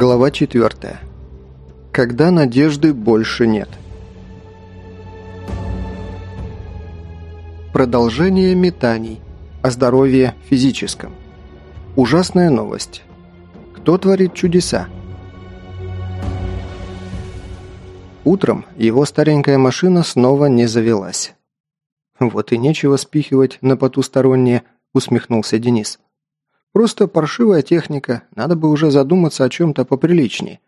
Глава 4. Когда надежды больше нет. Продолжение метаний. О здоровье физическом. Ужасная новость. Кто творит чудеса? Утром его старенькая машина снова не завелась. «Вот и нечего спихивать на потустороннее», – усмехнулся Денис. Просто паршивая техника, надо бы уже задуматься о чем-то поприличнее.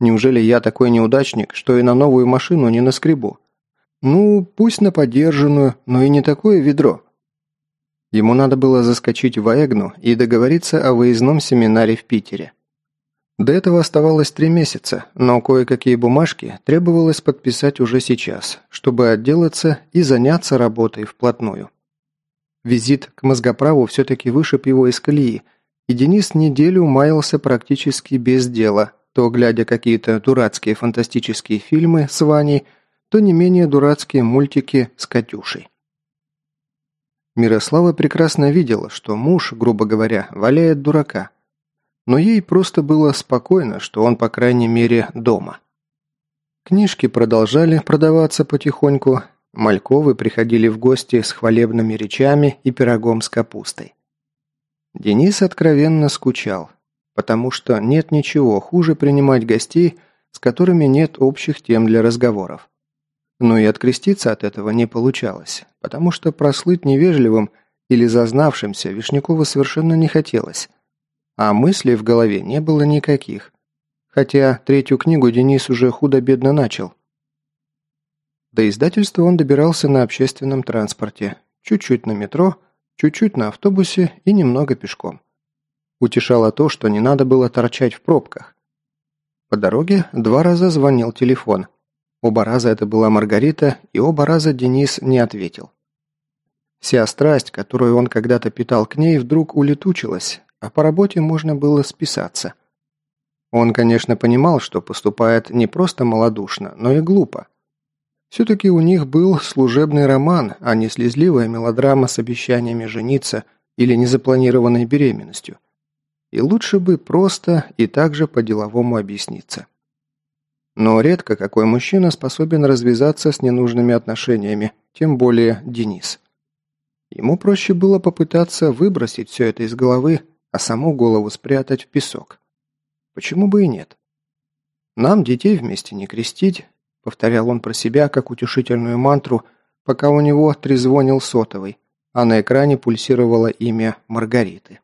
Неужели я такой неудачник, что и на новую машину не наскребу? Ну, пусть на подержанную, но и не такое ведро. Ему надо было заскочить в Аэгну и договориться о выездном семинаре в Питере. До этого оставалось три месяца, но кое-какие бумажки требовалось подписать уже сейчас, чтобы отделаться и заняться работой вплотную. Визит к мозгоправу все-таки вышиб его из колеи, и Денис неделю маялся практически без дела, то глядя какие-то дурацкие фантастические фильмы с Ваней, то не менее дурацкие мультики с Катюшей. Мирослава прекрасно видела, что муж, грубо говоря, валяет дурака. Но ей просто было спокойно, что он, по крайней мере, дома. Книжки продолжали продаваться потихоньку, Мальковы приходили в гости с хвалебными речами и пирогом с капустой. Денис откровенно скучал, потому что нет ничего хуже принимать гостей, с которыми нет общих тем для разговоров. Но и откреститься от этого не получалось, потому что прослыть невежливым или зазнавшимся Вишнякову совершенно не хотелось. А мыслей в голове не было никаких. Хотя третью книгу Денис уже худо-бедно начал. До издательства он добирался на общественном транспорте, чуть-чуть на метро, чуть-чуть на автобусе и немного пешком. Утешало то, что не надо было торчать в пробках. По дороге два раза звонил телефон. Оба раза это была Маргарита, и оба раза Денис не ответил. Вся страсть, которую он когда-то питал к ней, вдруг улетучилась, а по работе можно было списаться. Он, конечно, понимал, что поступает не просто малодушно, но и глупо. Все-таки у них был служебный роман, а не слезливая мелодрама с обещаниями жениться или незапланированной беременностью. И лучше бы просто и также по-деловому объясниться. Но редко какой мужчина способен развязаться с ненужными отношениями, тем более Денис. Ему проще было попытаться выбросить все это из головы, а саму голову спрятать в песок. Почему бы и нет? Нам детей вместе не крестить, Повторял он про себя, как утешительную мантру, пока у него трезвонил сотовый, а на экране пульсировало имя Маргариты.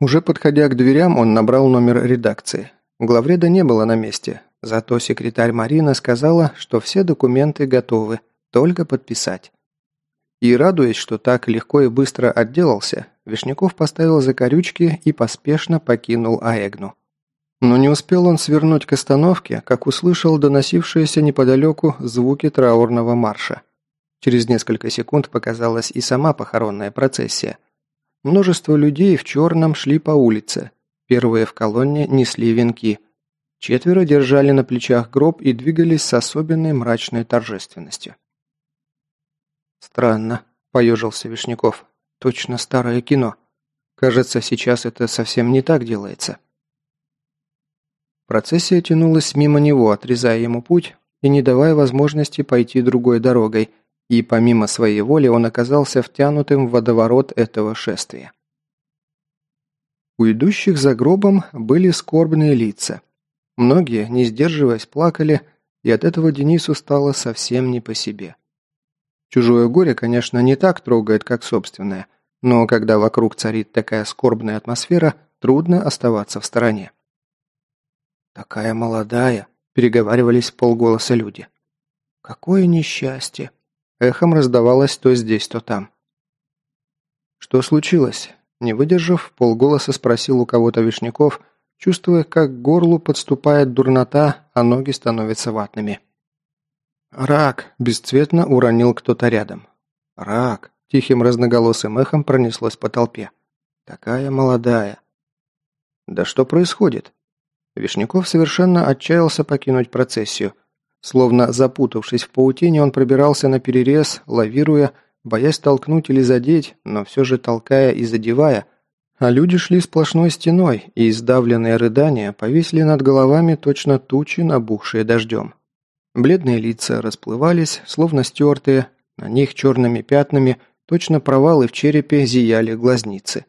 Уже подходя к дверям, он набрал номер редакции. Главреда не было на месте, зато секретарь Марина сказала, что все документы готовы, только подписать. И радуясь, что так легко и быстро отделался, Вишняков поставил закорючки и поспешно покинул Аэгну. Но не успел он свернуть к остановке, как услышал доносившиеся неподалеку звуки траурного марша. Через несколько секунд показалась и сама похоронная процессия. Множество людей в черном шли по улице. Первые в колонне несли венки. Четверо держали на плечах гроб и двигались с особенной мрачной торжественностью. «Странно», – поежился Вишняков. «Точно старое кино. Кажется, сейчас это совсем не так делается». Процессия тянулась мимо него, отрезая ему путь и не давая возможности пойти другой дорогой, и помимо своей воли он оказался втянутым в водоворот этого шествия. У идущих за гробом были скорбные лица. Многие, не сдерживаясь, плакали, и от этого Денису стало совсем не по себе. Чужое горе, конечно, не так трогает, как собственное, но когда вокруг царит такая скорбная атмосфера, трудно оставаться в стороне. «Такая молодая», – переговаривались полголоса люди. «Какое несчастье!» – эхом раздавалось то здесь, то там. «Что случилось?» – не выдержав, полголоса спросил у кого-то Вишняков, чувствуя, как к горлу подступает дурнота, а ноги становятся ватными. «Рак!» – бесцветно уронил кто-то рядом. «Рак!» – тихим разноголосым эхом пронеслось по толпе. «Такая молодая!» «Да что происходит?» Вишняков совершенно отчаялся покинуть процессию. Словно запутавшись в паутине, он пробирался на перерез, лавируя, боясь толкнуть или задеть, но все же толкая и задевая, А люди шли сплошной стеной, и издавленные рыдания повисли над головами точно тучи, набухшие дождем. Бледные лица расплывались, словно стертые, на них черными пятнами, точно провалы в черепе зияли глазницы.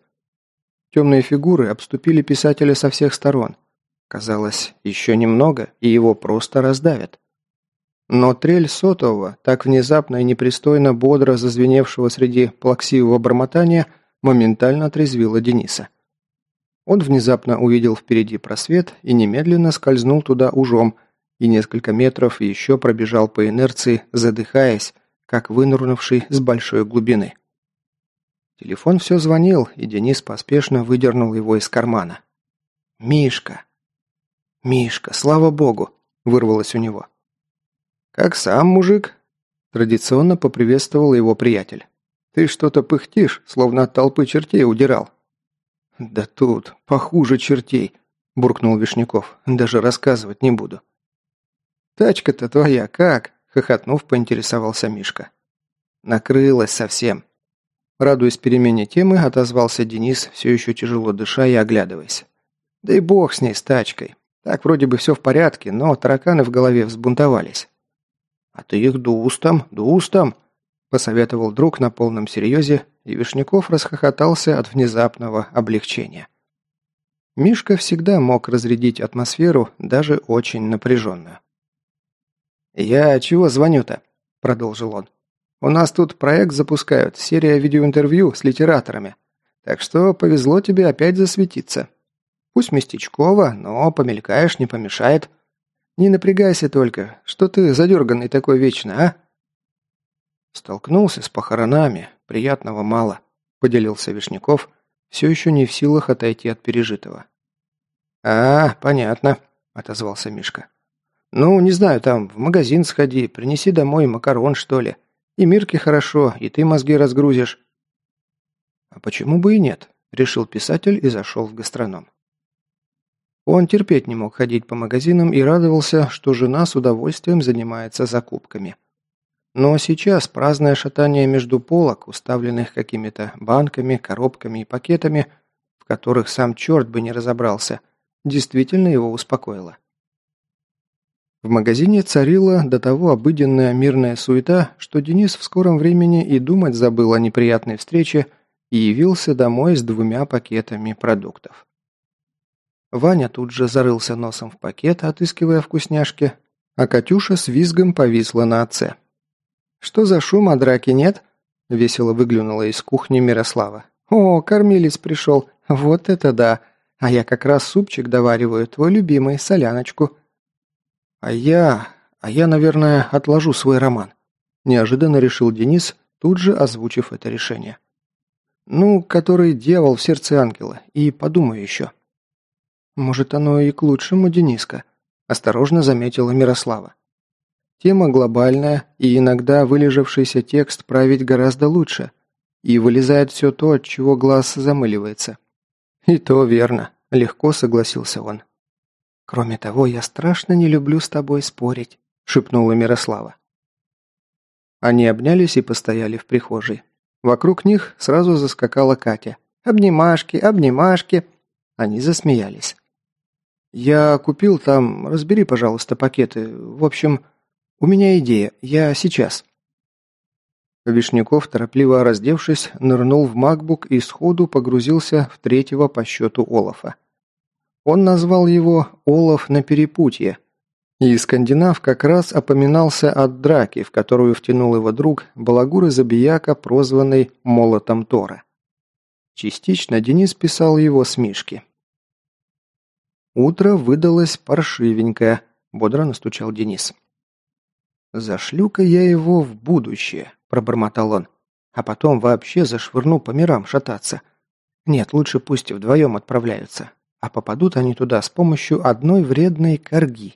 Темные фигуры обступили писателя со всех сторон. Казалось, еще немного, и его просто раздавят. Но трель сотового, так внезапно и непристойно бодро зазвеневшего среди плаксивого бормотания, моментально отрезвила Дениса. Он внезапно увидел впереди просвет и немедленно скользнул туда ужом, и несколько метров еще пробежал по инерции, задыхаясь, как вынырнувший с большой глубины. Телефон все звонил, и Денис поспешно выдернул его из кармана. «Мишка!» «Мишка, слава богу!» – вырвалось у него. «Как сам, мужик?» – традиционно поприветствовал его приятель. «Ты что-то пыхтишь, словно от толпы чертей удирал». «Да тут, похуже чертей», – буркнул Вишняков. «Даже рассказывать не буду». «Тачка-то твоя как?» – хохотнув, поинтересовался Мишка. «Накрылась совсем». Радуясь перемене темы, отозвался Денис, все еще тяжело дыша и оглядываясь. «Да и бог с ней, с тачкой. Так вроде бы все в порядке, но тараканы в голове взбунтовались. «А ты их дустом, дустом!» – посоветовал друг на полном серьезе, и Вишняков расхохотался от внезапного облегчения. Мишка всегда мог разрядить атмосферу, даже очень напряженную. «Я чего звоню-то?» – продолжил он. «У нас тут проект запускают, серия видеоинтервью с литераторами. Так что повезло тебе опять засветиться. Пусть местечково, но помелькаешь не помешает. Не напрягайся только. Что ты задерганный такой вечно, а?» Столкнулся с похоронами. Приятного мало, поделился Вишняков, все еще не в силах отойти от пережитого. «А, понятно», — отозвался Мишка. «Ну, не знаю, там, в магазин сходи, принеси домой макарон, что ли. И Мирке хорошо, и ты мозги разгрузишь». «А почему бы и нет?» — решил писатель и зашел в гастроном. Он терпеть не мог ходить по магазинам и радовался, что жена с удовольствием занимается закупками. Но сейчас праздное шатание между полок, уставленных какими-то банками, коробками и пакетами, в которых сам черт бы не разобрался, действительно его успокоило. В магазине царила до того обыденная мирная суета, что Денис в скором времени и думать забыл о неприятной встрече и явился домой с двумя пакетами продуктов. Ваня тут же зарылся носом в пакет, отыскивая вкусняшки, а Катюша с визгом повисла на отце. «Что за шум, а драки нет?» – весело выглянула из кухни Мирослава. «О, кормилец пришел! Вот это да! А я как раз супчик довариваю, твой любимый, соляночку». «А я... а я, наверное, отложу свой роман», – неожиданно решил Денис, тут же озвучив это решение. «Ну, который дьявол в сердце ангела, и подумаю еще». «Может, оно и к лучшему, Дениска», – осторожно заметила Мирослава. «Тема глобальная, и иногда вылежавшийся текст править гораздо лучше, и вылезает все то, от чего глаз замыливается». «И то верно», – легко согласился он. «Кроме того, я страшно не люблю с тобой спорить», – шепнула Мирослава. Они обнялись и постояли в прихожей. Вокруг них сразу заскакала Катя. «Обнимашки, обнимашки!» Они засмеялись. «Я купил там... Разбери, пожалуйста, пакеты. В общем, у меня идея. Я сейчас». Вишняков, торопливо раздевшись, нырнул в макбук и сходу погрузился в третьего по счету Олафа. Он назвал его «Олаф на перепутье», и скандинав как раз опоминался от драки, в которую втянул его друг, балагур из прозванный «Молотом Тора». Частично Денис писал его с Мишки. Утро выдалось паршивенькое, бодро настучал Денис. «Зашлю-ка я его в будущее», – пробормотал он. «А потом вообще зашвырну по мирам шататься. Нет, лучше пусть вдвоем отправляются, а попадут они туда с помощью одной вредной корги».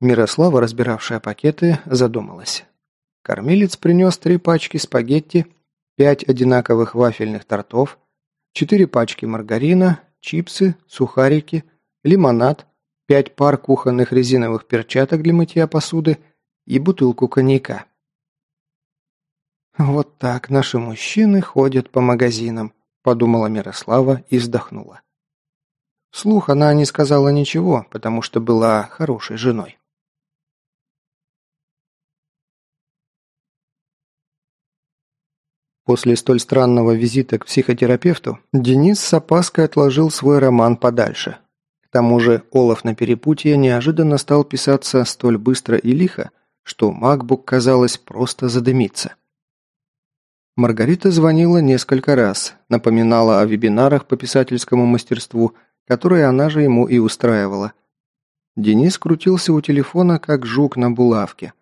Мирослава, разбиравшая пакеты, задумалась. Кормилец принес три пачки спагетти, пять одинаковых вафельных тортов, четыре пачки маргарина чипсы, сухарики, лимонад, пять пар кухонных резиновых перчаток для мытья посуды и бутылку коньяка. «Вот так наши мужчины ходят по магазинам», – подумала Мирослава и вздохнула. Вслух она не сказала ничего, потому что была хорошей женой. После столь странного визита к психотерапевту Денис с опаской отложил свой роман подальше. К тому же Олаф на перепутье неожиданно стал писаться столь быстро и лихо, что MacBook, казалось, просто задымится. Маргарита звонила несколько раз, напоминала о вебинарах по писательскому мастерству, которые она же ему и устраивала. Денис крутился у телефона, как жук на булавке.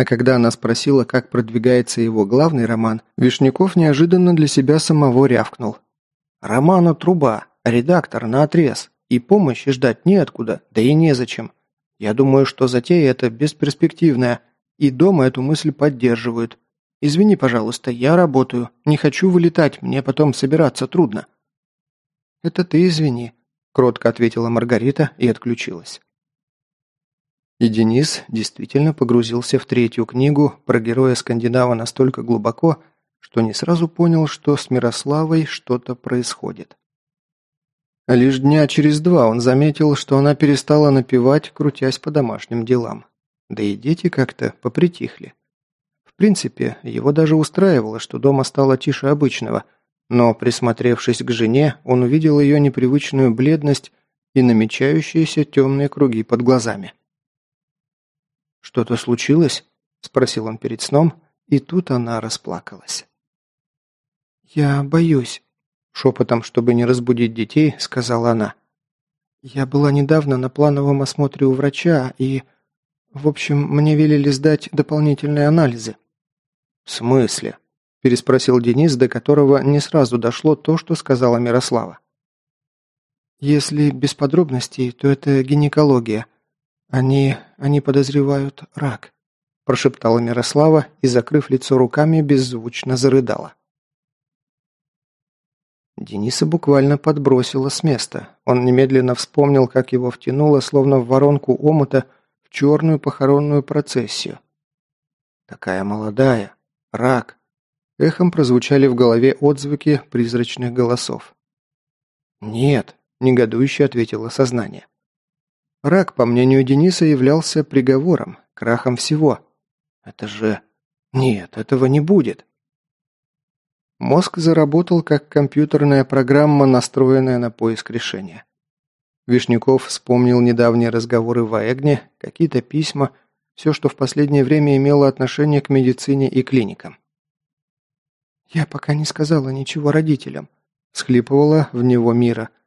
А когда она спросила, как продвигается его главный роман, Вишняков неожиданно для себя самого рявкнул. «Романа труба, редактор на отрез, и помощи ждать неоткуда, да и незачем. Я думаю, что затея эта бесперспективная, и дома эту мысль поддерживают. Извини, пожалуйста, я работаю, не хочу вылетать, мне потом собираться трудно». «Это ты извини», – кротко ответила Маргарита и отключилась. И Денис действительно погрузился в третью книгу про героя Скандинава настолько глубоко, что не сразу понял, что с Мирославой что-то происходит. Лишь дня через два он заметил, что она перестала напевать, крутясь по домашним делам. Да и дети как-то попритихли. В принципе, его даже устраивало, что дома стало тише обычного, но, присмотревшись к жене, он увидел ее непривычную бледность и намечающиеся темные круги под глазами. «Что-то случилось?» – спросил он перед сном, и тут она расплакалась. «Я боюсь», – шепотом, чтобы не разбудить детей, сказала она. «Я была недавно на плановом осмотре у врача, и... В общем, мне велели сдать дополнительные анализы». «В смысле?» – переспросил Денис, до которого не сразу дошло то, что сказала Мирослава. «Если без подробностей, то это гинекология», «Они... они подозревают рак», – прошептала Мирослава и, закрыв лицо руками, беззвучно зарыдала. Дениса буквально подбросило с места. Он немедленно вспомнил, как его втянуло, словно в воронку омута, в черную похоронную процессию. «Такая молодая! Рак!» Эхом прозвучали в голове отзвуки призрачных голосов. «Нет», – негодующе ответило сознание. Рак, по мнению Дениса, являлся приговором, крахом всего. Это же... Нет, этого не будет. Мозг заработал как компьютерная программа, настроенная на поиск решения. Вишняков вспомнил недавние разговоры в Аэгне, какие-то письма, все, что в последнее время имело отношение к медицине и клиникам. «Я пока не сказала ничего родителям», – схлипывала в него Мира –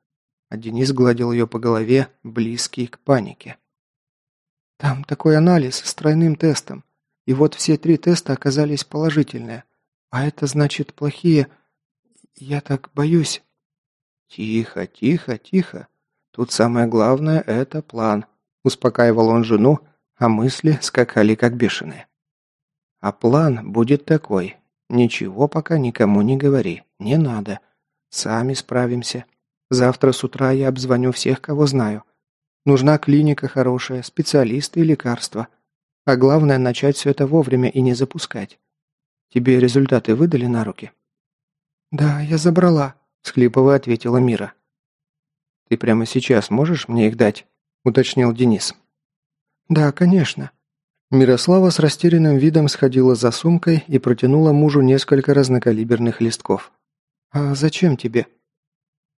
Денис гладил ее по голове, близкий к панике. «Там такой анализ с тройным тестом, и вот все три теста оказались положительные, а это значит плохие. Я так боюсь». «Тихо, тихо, тихо. Тут самое главное – это план», – успокаивал он жену, а мысли скакали как бешеные. «А план будет такой. Ничего пока никому не говори, не надо. Сами справимся. Завтра с утра я обзвоню всех, кого знаю. Нужна клиника хорошая, специалисты и лекарства. А главное, начать все это вовремя и не запускать. Тебе результаты выдали на руки?» «Да, я забрала», – схлипывая ответила Мира. «Ты прямо сейчас можешь мне их дать?» – уточнил Денис. «Да, конечно». Мирослава с растерянным видом сходила за сумкой и протянула мужу несколько разнокалиберных листков. «А зачем тебе?»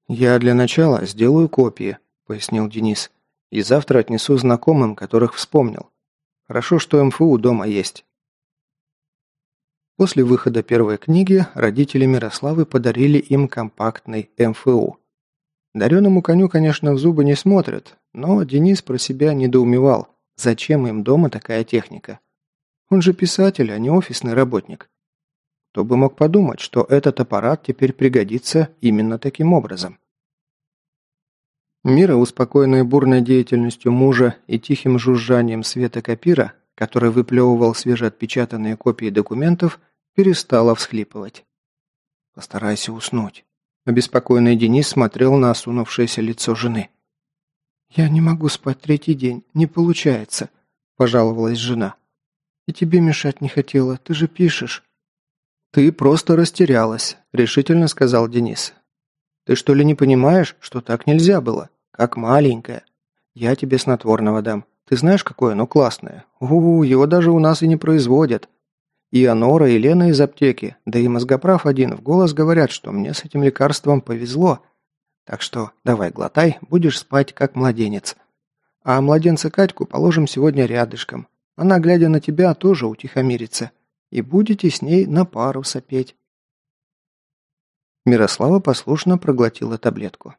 «Я для начала сделаю копии», – пояснил Денис. «И завтра отнесу знакомым, которых вспомнил. Хорошо, что МФУ дома есть». После выхода первой книги родители Мирославы подарили им компактный МФУ. Дареному коню, конечно, в зубы не смотрят, но Денис про себя недоумевал, зачем им дома такая техника. Он же писатель, а не офисный работник. Кто бы мог подумать, что этот аппарат теперь пригодится именно таким образом. Мира, успокоенная бурной деятельностью мужа и тихим жужжанием света копира, который выплевывал свежеотпечатанные копии документов, перестала всхлипывать. «Постарайся уснуть». Обеспокоенный Денис смотрел на осунувшееся лицо жены. «Я не могу спать третий день, не получается», – пожаловалась жена. «И тебе мешать не хотела, ты же пишешь». «Ты просто растерялась», – решительно сказал Денис. Ты что ли не понимаешь, что так нельзя было? Как маленькая. Я тебе снотворного дам. Ты знаешь, какое оно классное? У, его даже у нас и не производят. И Анора, и Лена из аптеки, да и мозгоправ один в голос говорят, что мне с этим лекарством повезло. Так что давай глотай, будешь спать как младенец. А младенца Катьку положим сегодня рядышком. Она, глядя на тебя, тоже утихомирится. И будете с ней на пару сопеть. Мирослава послушно проглотила таблетку.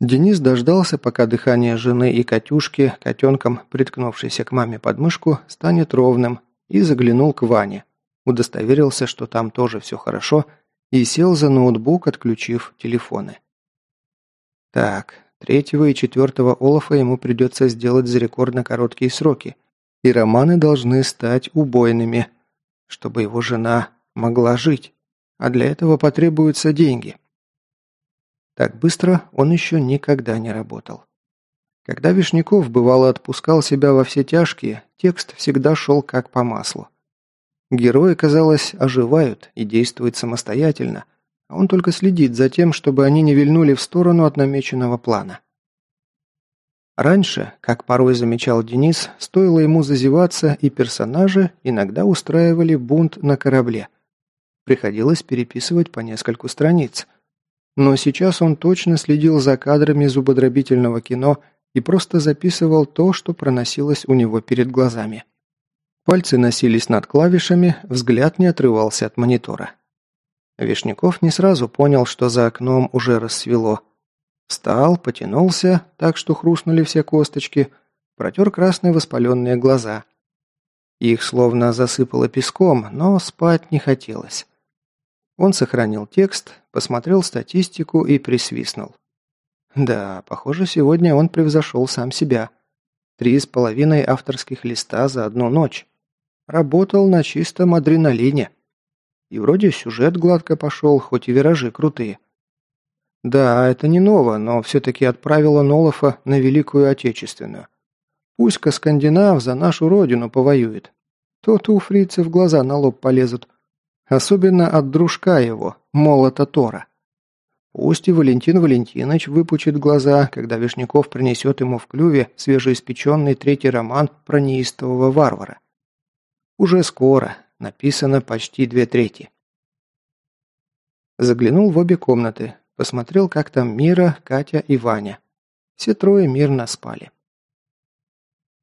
Денис дождался, пока дыхание жены и Катюшки, котенком, приткнувшейся к маме под мышку, станет ровным, и заглянул к Ване. Удостоверился, что там тоже все хорошо, и сел за ноутбук, отключив телефоны. Так, третьего и четвертого Олафа ему придется сделать за рекордно короткие сроки, и романы должны стать убойными, чтобы его жена могла жить, а для этого потребуются деньги. Так быстро он еще никогда не работал. Когда Вишняков бывало отпускал себя во все тяжкие, текст всегда шел как по маслу. Герои, казалось, оживают и действуют самостоятельно, а он только следит за тем, чтобы они не вильнули в сторону от намеченного плана. Раньше, как порой замечал Денис, стоило ему зазеваться, и персонажи иногда устраивали бунт на корабле. Приходилось переписывать по нескольку страниц. Но сейчас он точно следил за кадрами зубодробительного кино и просто записывал то, что проносилось у него перед глазами. Пальцы носились над клавишами, взгляд не отрывался от монитора. Вишняков не сразу понял, что за окном уже рассвело. Встал, потянулся, так что хрустнули все косточки, протер красные воспаленные глаза. Их словно засыпало песком, но спать не хотелось. Он сохранил текст, посмотрел статистику и присвистнул. Да, похоже, сегодня он превзошел сам себя. Три с половиной авторских листа за одну ночь. Работал на чистом адреналине. И вроде сюжет гладко пошел, хоть и виражи крутые. Да, это не ново, но все-таки отправила Нолофа на Великую Отечественную. Пусть-ка скандинав за нашу родину повоюет. То-то у фрицев глаза на лоб полезут. Особенно от дружка его, молота Тора. Пусть и Валентин Валентинович выпучит глаза, когда Вишняков принесет ему в клюве свежеиспеченный третий роман про неистового варвара. Уже скоро, написано почти две трети. Заглянул в обе комнаты, посмотрел, как там Мира, Катя и Ваня. Все трое мирно спали.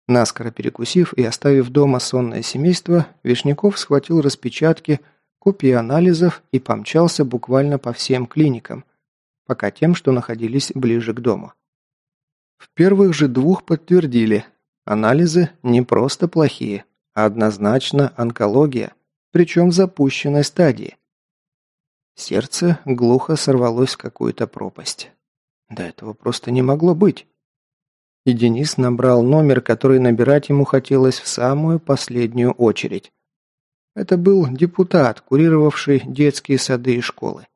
Наскоро перекусив и оставив дома сонное семейство, Вишняков схватил распечатки, копии анализов и помчался буквально по всем клиникам, пока тем, что находились ближе к дому. В первых же двух подтвердили, анализы не просто плохие, а однозначно онкология, причем в запущенной стадии. Сердце глухо сорвалось в какую-то пропасть. Да этого просто не могло быть. И Денис набрал номер, который набирать ему хотелось в самую последнюю очередь. Это был депутат, курировавший детские сады и школы.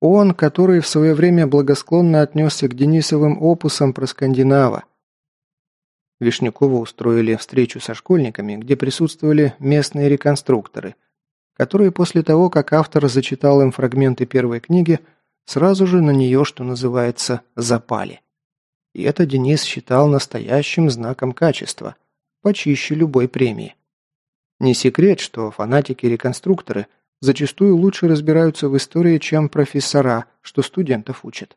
Он, который в свое время благосклонно отнесся к Денисовым опусам про Скандинава. Вишнякова устроили встречу со школьниками, где присутствовали местные реконструкторы, которые после того, как автор зачитал им фрагменты первой книги, сразу же на нее, что называется, запали. И это Денис считал настоящим знаком качества, почище любой премии. Не секрет, что фанатики-реконструкторы – зачастую лучше разбираются в истории, чем профессора, что студентов учат.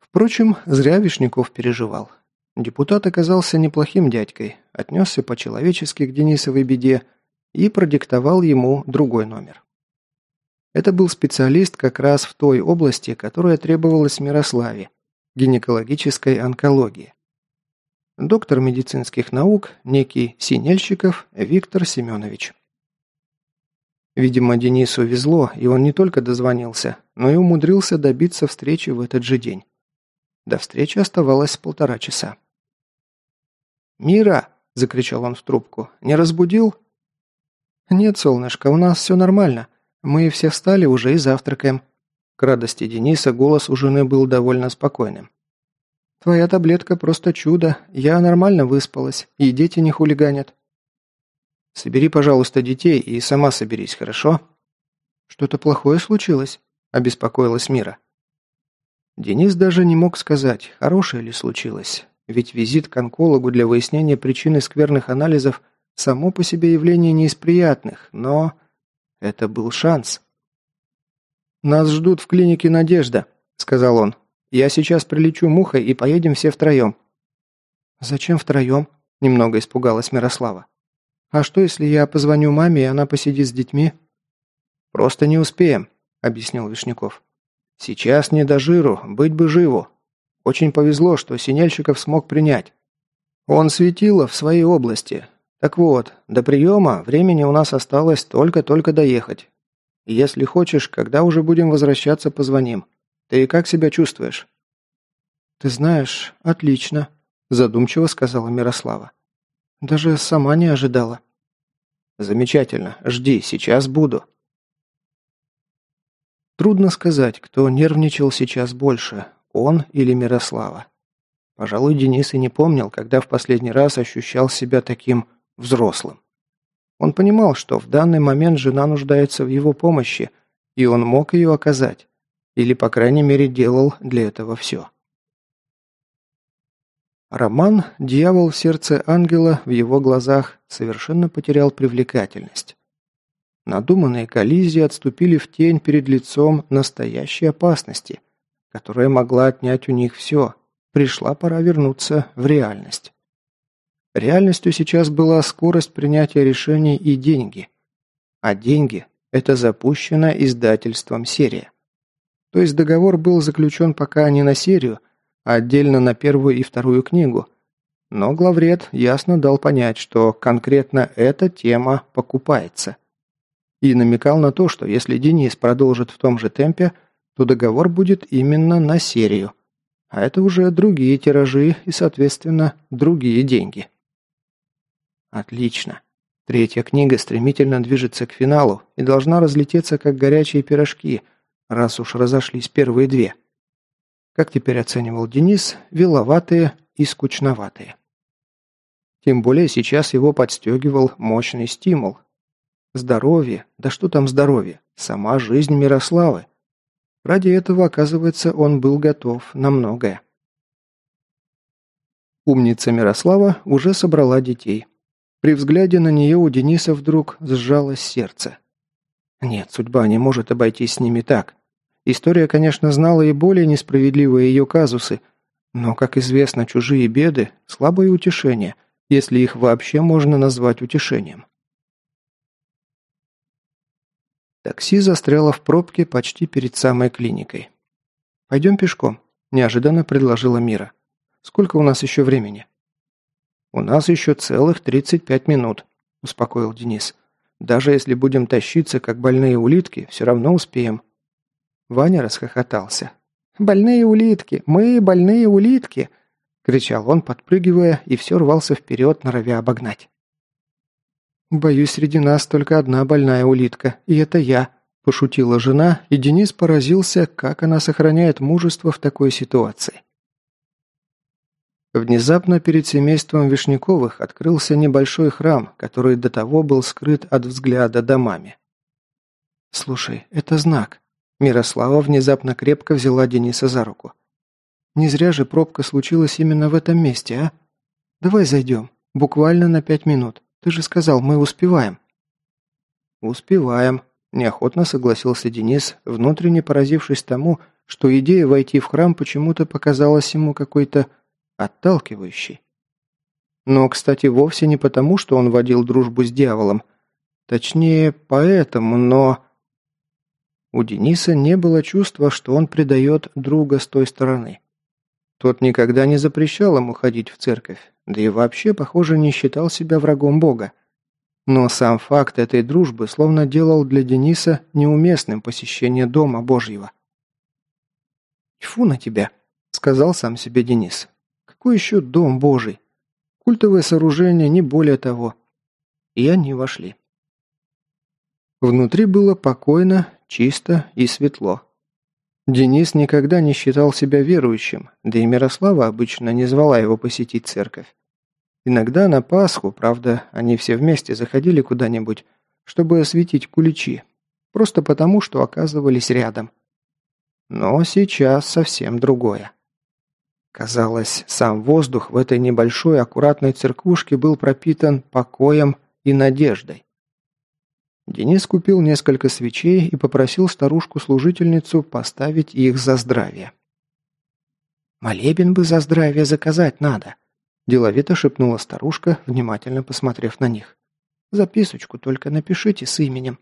Впрочем, зря Вишняков переживал. Депутат оказался неплохим дядькой, отнесся по-человечески к Денисовой беде и продиктовал ему другой номер. Это был специалист как раз в той области, которая требовалась Мирославе – гинекологической онкологии. Доктор медицинских наук, некий Синельщиков Виктор Семенович. Видимо, Денису везло, и он не только дозвонился, но и умудрился добиться встречи в этот же день. До встречи оставалось полтора часа. «Мира!» – закричал он в трубку. «Не разбудил?» «Нет, солнышко, у нас все нормально. Мы все встали уже и завтракаем». К радости Дениса голос у жены был довольно спокойным. «Твоя таблетка просто чудо. Я нормально выспалась, и дети не хулиганят. Собери, пожалуйста, детей и сама соберись, хорошо?» «Что-то плохое случилось?» – обеспокоилась Мира. Денис даже не мог сказать, хорошее ли случилось, ведь визит к онкологу для выяснения причины скверных анализов само по себе явление не из приятных, но это был шанс. «Нас ждут в клинике «Надежда», – сказал он. «Я сейчас прилечу мухой и поедем все втроем». «Зачем втроем?» – немного испугалась Мирослава. «А что, если я позвоню маме, и она посидит с детьми?» «Просто не успеем», – объяснил Вишняков. «Сейчас не до жиру, быть бы живу. Очень повезло, что Синельщиков смог принять. Он светило в своей области. Так вот, до приема времени у нас осталось только-только доехать. Если хочешь, когда уже будем возвращаться, позвоним. Ты как себя чувствуешь?» «Ты знаешь, отлично», – задумчиво сказала Мирослава. «Даже сама не ожидала». «Замечательно. Жди, сейчас буду». Трудно сказать, кто нервничал сейчас больше, он или Мирослава. Пожалуй, Денис и не помнил, когда в последний раз ощущал себя таким взрослым. Он понимал, что в данный момент жена нуждается в его помощи, и он мог ее оказать. Или, по крайней мере, делал для этого все. Роман «Дьявол в сердце ангела» в его глазах совершенно потерял привлекательность. Надуманные коллизии отступили в тень перед лицом настоящей опасности, которая могла отнять у них все. Пришла пора вернуться в реальность. Реальностью сейчас была скорость принятия решений и деньги. А деньги – это запущена издательством серия. То есть договор был заключен пока не на серию, а отдельно на первую и вторую книгу. Но главред ясно дал понять, что конкретно эта тема покупается – и намекал на то, что если Денис продолжит в том же темпе, то договор будет именно на серию. А это уже другие тиражи и, соответственно, другие деньги. Отлично. Третья книга стремительно движется к финалу и должна разлететься, как горячие пирожки, раз уж разошлись первые две. Как теперь оценивал Денис, виловатые и скучноватые. Тем более сейчас его подстегивал мощный стимул, Здоровье, да что там здоровье, сама жизнь Мирославы. Ради этого, оказывается, он был готов на многое. Умница Мирослава уже собрала детей. При взгляде на нее у Дениса вдруг сжалось сердце. Нет, судьба не может обойтись с ними так. История, конечно, знала и более несправедливые ее казусы, но, как известно, чужие беды – слабое утешение, если их вообще можно назвать утешением. Такси застряло в пробке почти перед самой клиникой. «Пойдем пешком», – неожиданно предложила Мира. «Сколько у нас еще времени?» «У нас еще целых 35 минут», – успокоил Денис. «Даже если будем тащиться, как больные улитки, все равно успеем». Ваня расхохотался. «Больные улитки! Мы больные улитки!» – кричал он, подпрыгивая, и все рвался вперед, норовя обогнать. «Боюсь, среди нас только одна больная улитка, и это я», – пошутила жена, и Денис поразился, как она сохраняет мужество в такой ситуации. Внезапно перед семейством Вишняковых открылся небольшой храм, который до того был скрыт от взгляда домами. «Слушай, это знак». Мирослава внезапно крепко взяла Дениса за руку. «Не зря же пробка случилась именно в этом месте, а? Давай зайдем, буквально на пять минут. Ты же сказал, мы успеваем». «Успеваем», – неохотно согласился Денис, внутренне поразившись тому, что идея войти в храм почему-то показалась ему какой-то отталкивающей. Но, кстати, вовсе не потому, что он водил дружбу с дьяволом. Точнее, поэтому, но... У Дениса не было чувства, что он предает друга с той стороны. Тот никогда не запрещал ему ходить в церковь, да и вообще, похоже, не считал себя врагом Бога. Но сам факт этой дружбы словно делал для Дениса неуместным посещение Дома Божьего. «Тьфу на тебя», — сказал сам себе Денис. «Какой еще Дом Божий? Культовое сооружение, не более того». И они вошли. Внутри было покойно, чисто и светло. Денис никогда не считал себя верующим, да и Мирослава обычно не звала его посетить церковь. Иногда на Пасху, правда, они все вместе заходили куда-нибудь, чтобы осветить куличи. просто потому, что оказывались рядом. Но сейчас совсем другое. Казалось, сам воздух в этой небольшой аккуратной церквушке был пропитан покоем и надеждой. Денис купил несколько свечей и попросил старушку-служительницу поставить их за здравие. «Молебен бы за здравие заказать надо», – деловито шепнула старушка, внимательно посмотрев на них. «Записочку только напишите с именем».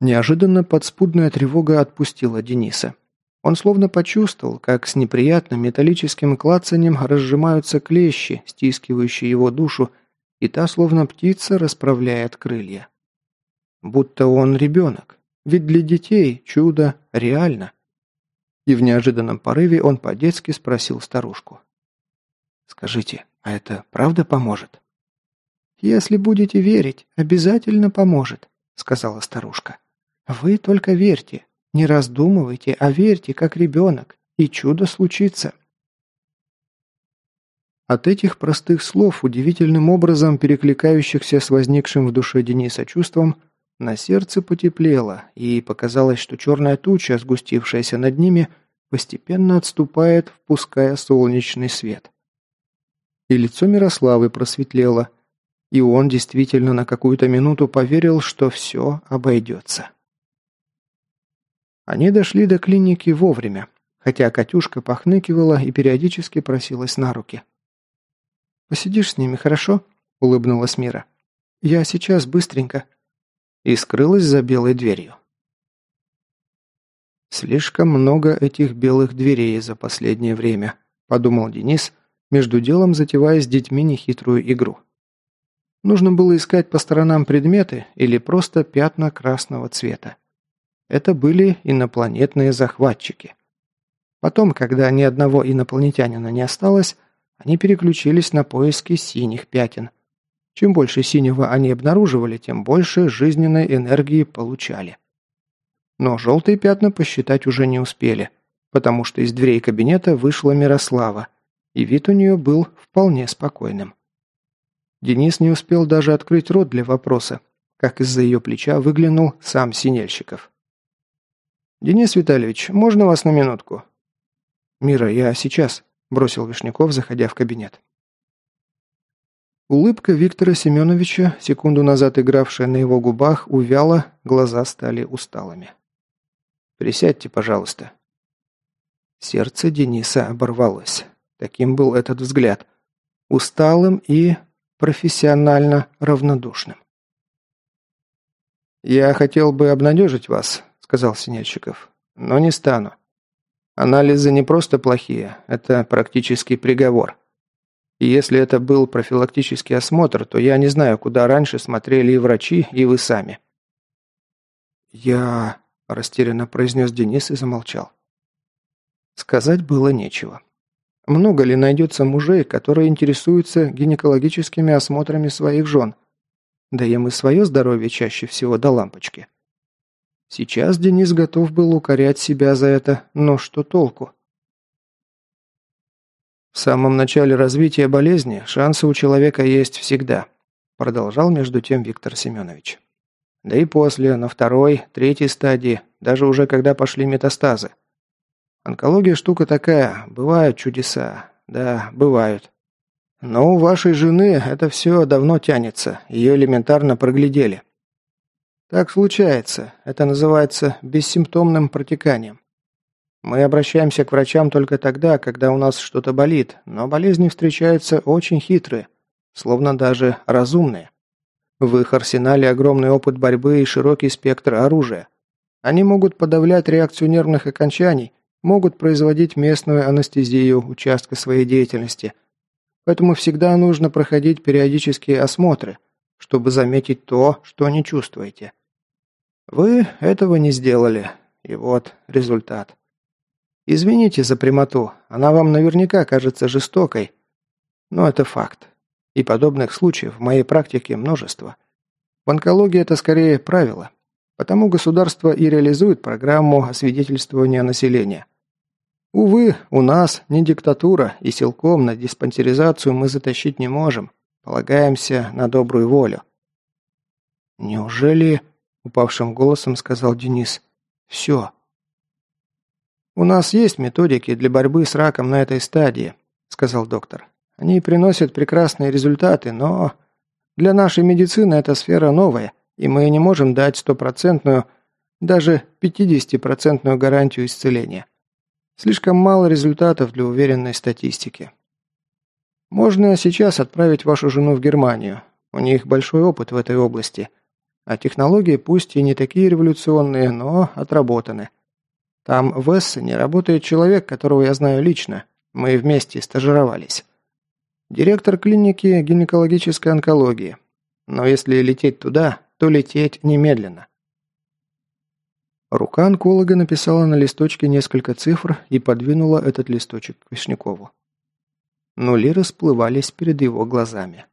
Неожиданно подспудная тревога отпустила Дениса. Он словно почувствовал, как с неприятным металлическим клацанием разжимаются клещи, стискивающие его душу, и та, словно птица, расправляет крылья. Будто он ребенок, ведь для детей чудо реально. И в неожиданном порыве он по-детски спросил старушку. «Скажите, а это правда поможет?» «Если будете верить, обязательно поможет», — сказала старушка. «Вы только верьте, не раздумывайте, а верьте, как ребенок, и чудо случится». От этих простых слов, удивительным образом перекликающихся с возникшим в душе Дениса чувством, на сердце потеплело, и показалось, что черная туча, сгустившаяся над ними, постепенно отступает, впуская солнечный свет. И лицо Мирославы просветлело, и он действительно на какую-то минуту поверил, что все обойдется. Они дошли до клиники вовремя, хотя Катюшка похныкивала и периодически просилась на руки. «Посидишь с ними, хорошо?» – улыбнулась Мира. «Я сейчас, быстренько». И скрылась за белой дверью. «Слишком много этих белых дверей за последнее время», – подумал Денис, между делом затевая с детьми нехитрую игру. Нужно было искать по сторонам предметы или просто пятна красного цвета. Это были инопланетные захватчики. Потом, когда ни одного инопланетянина не осталось, они переключились на поиски синих пятен. Чем больше синего они обнаруживали, тем больше жизненной энергии получали. Но желтые пятна посчитать уже не успели, потому что из дверей кабинета вышла Мирослава, и вид у нее был вполне спокойным. Денис не успел даже открыть рот для вопроса, как из-за ее плеча выглянул сам Синельщиков. «Денис Витальевич, можно вас на минутку?» «Мира, я сейчас», бросил Вишняков, заходя в кабинет. Улыбка Виктора Семеновича, секунду назад игравшая на его губах, увяла, глаза стали усталыми. «Присядьте, пожалуйста». Сердце Дениса оборвалось. Таким был этот взгляд. Усталым и профессионально равнодушным. «Я хотел бы обнадежить вас», — сказал Синельщиков, — «но не стану. Анализы не просто плохие, это практически приговор. И если это был профилактический осмотр, то я не знаю, куда раньше смотрели и врачи, и вы сами». «Я...» – растерянно произнес Денис и замолчал. Сказать было нечего. Много ли найдется мужей, которые интересуются гинекологическими осмотрами своих жен? Да им и свое здоровье чаще всего до лампочки. Сейчас Денис готов был укорять себя за это, но что толку? В самом начале развития болезни шансы у человека есть всегда, продолжал между тем Виктор Семенович. Да и после, на второй, третьей стадии, даже уже когда пошли метастазы. Онкология штука такая, бывают чудеса, да, бывают. Но у вашей жены это все давно тянется, ее элементарно проглядели. Так случается. Это называется бессимптомным протеканием. Мы обращаемся к врачам только тогда, когда у нас что-то болит, но болезни встречаются очень хитрые, словно даже разумные. В их арсенале огромный опыт борьбы и широкий спектр оружия. Они могут подавлять реакцию нервных окончаний, могут производить местную анестезию участка своей деятельности. Поэтому всегда нужно проходить периодические осмотры, чтобы заметить то, что не чувствуете. Вы этого не сделали, и вот результат. Извините за прямоту, она вам наверняка кажется жестокой, но это факт. И подобных случаев в моей практике множество. В онкологии это скорее правило. Потому государство и реализует программу освидетельствования населения. Увы, у нас не диктатура, и силком на диспансеризацию мы затащить не можем. Полагаемся на добрую волю. Неужели... упавшим голосом сказал Денис. Все. У нас есть методики для борьбы с раком на этой стадии, сказал доктор. Они приносят прекрасные результаты, но для нашей медицины эта сфера новая, и мы не можем дать стопроцентную, даже 50-процентную гарантию исцеления. Слишком мало результатов для уверенной статистики. Можно сейчас отправить вашу жену в Германию. У них большой опыт в этой области. А технологии пусть и не такие революционные, но отработаны. Там в Эссене работает человек, которого я знаю лично. Мы вместе стажировались. Директор клиники гинекологической онкологии. Но если лететь туда, то лететь немедленно. Рука онколога написала на листочке несколько цифр и подвинула этот листочек к Вишнякову. Нули расплывались перед его глазами.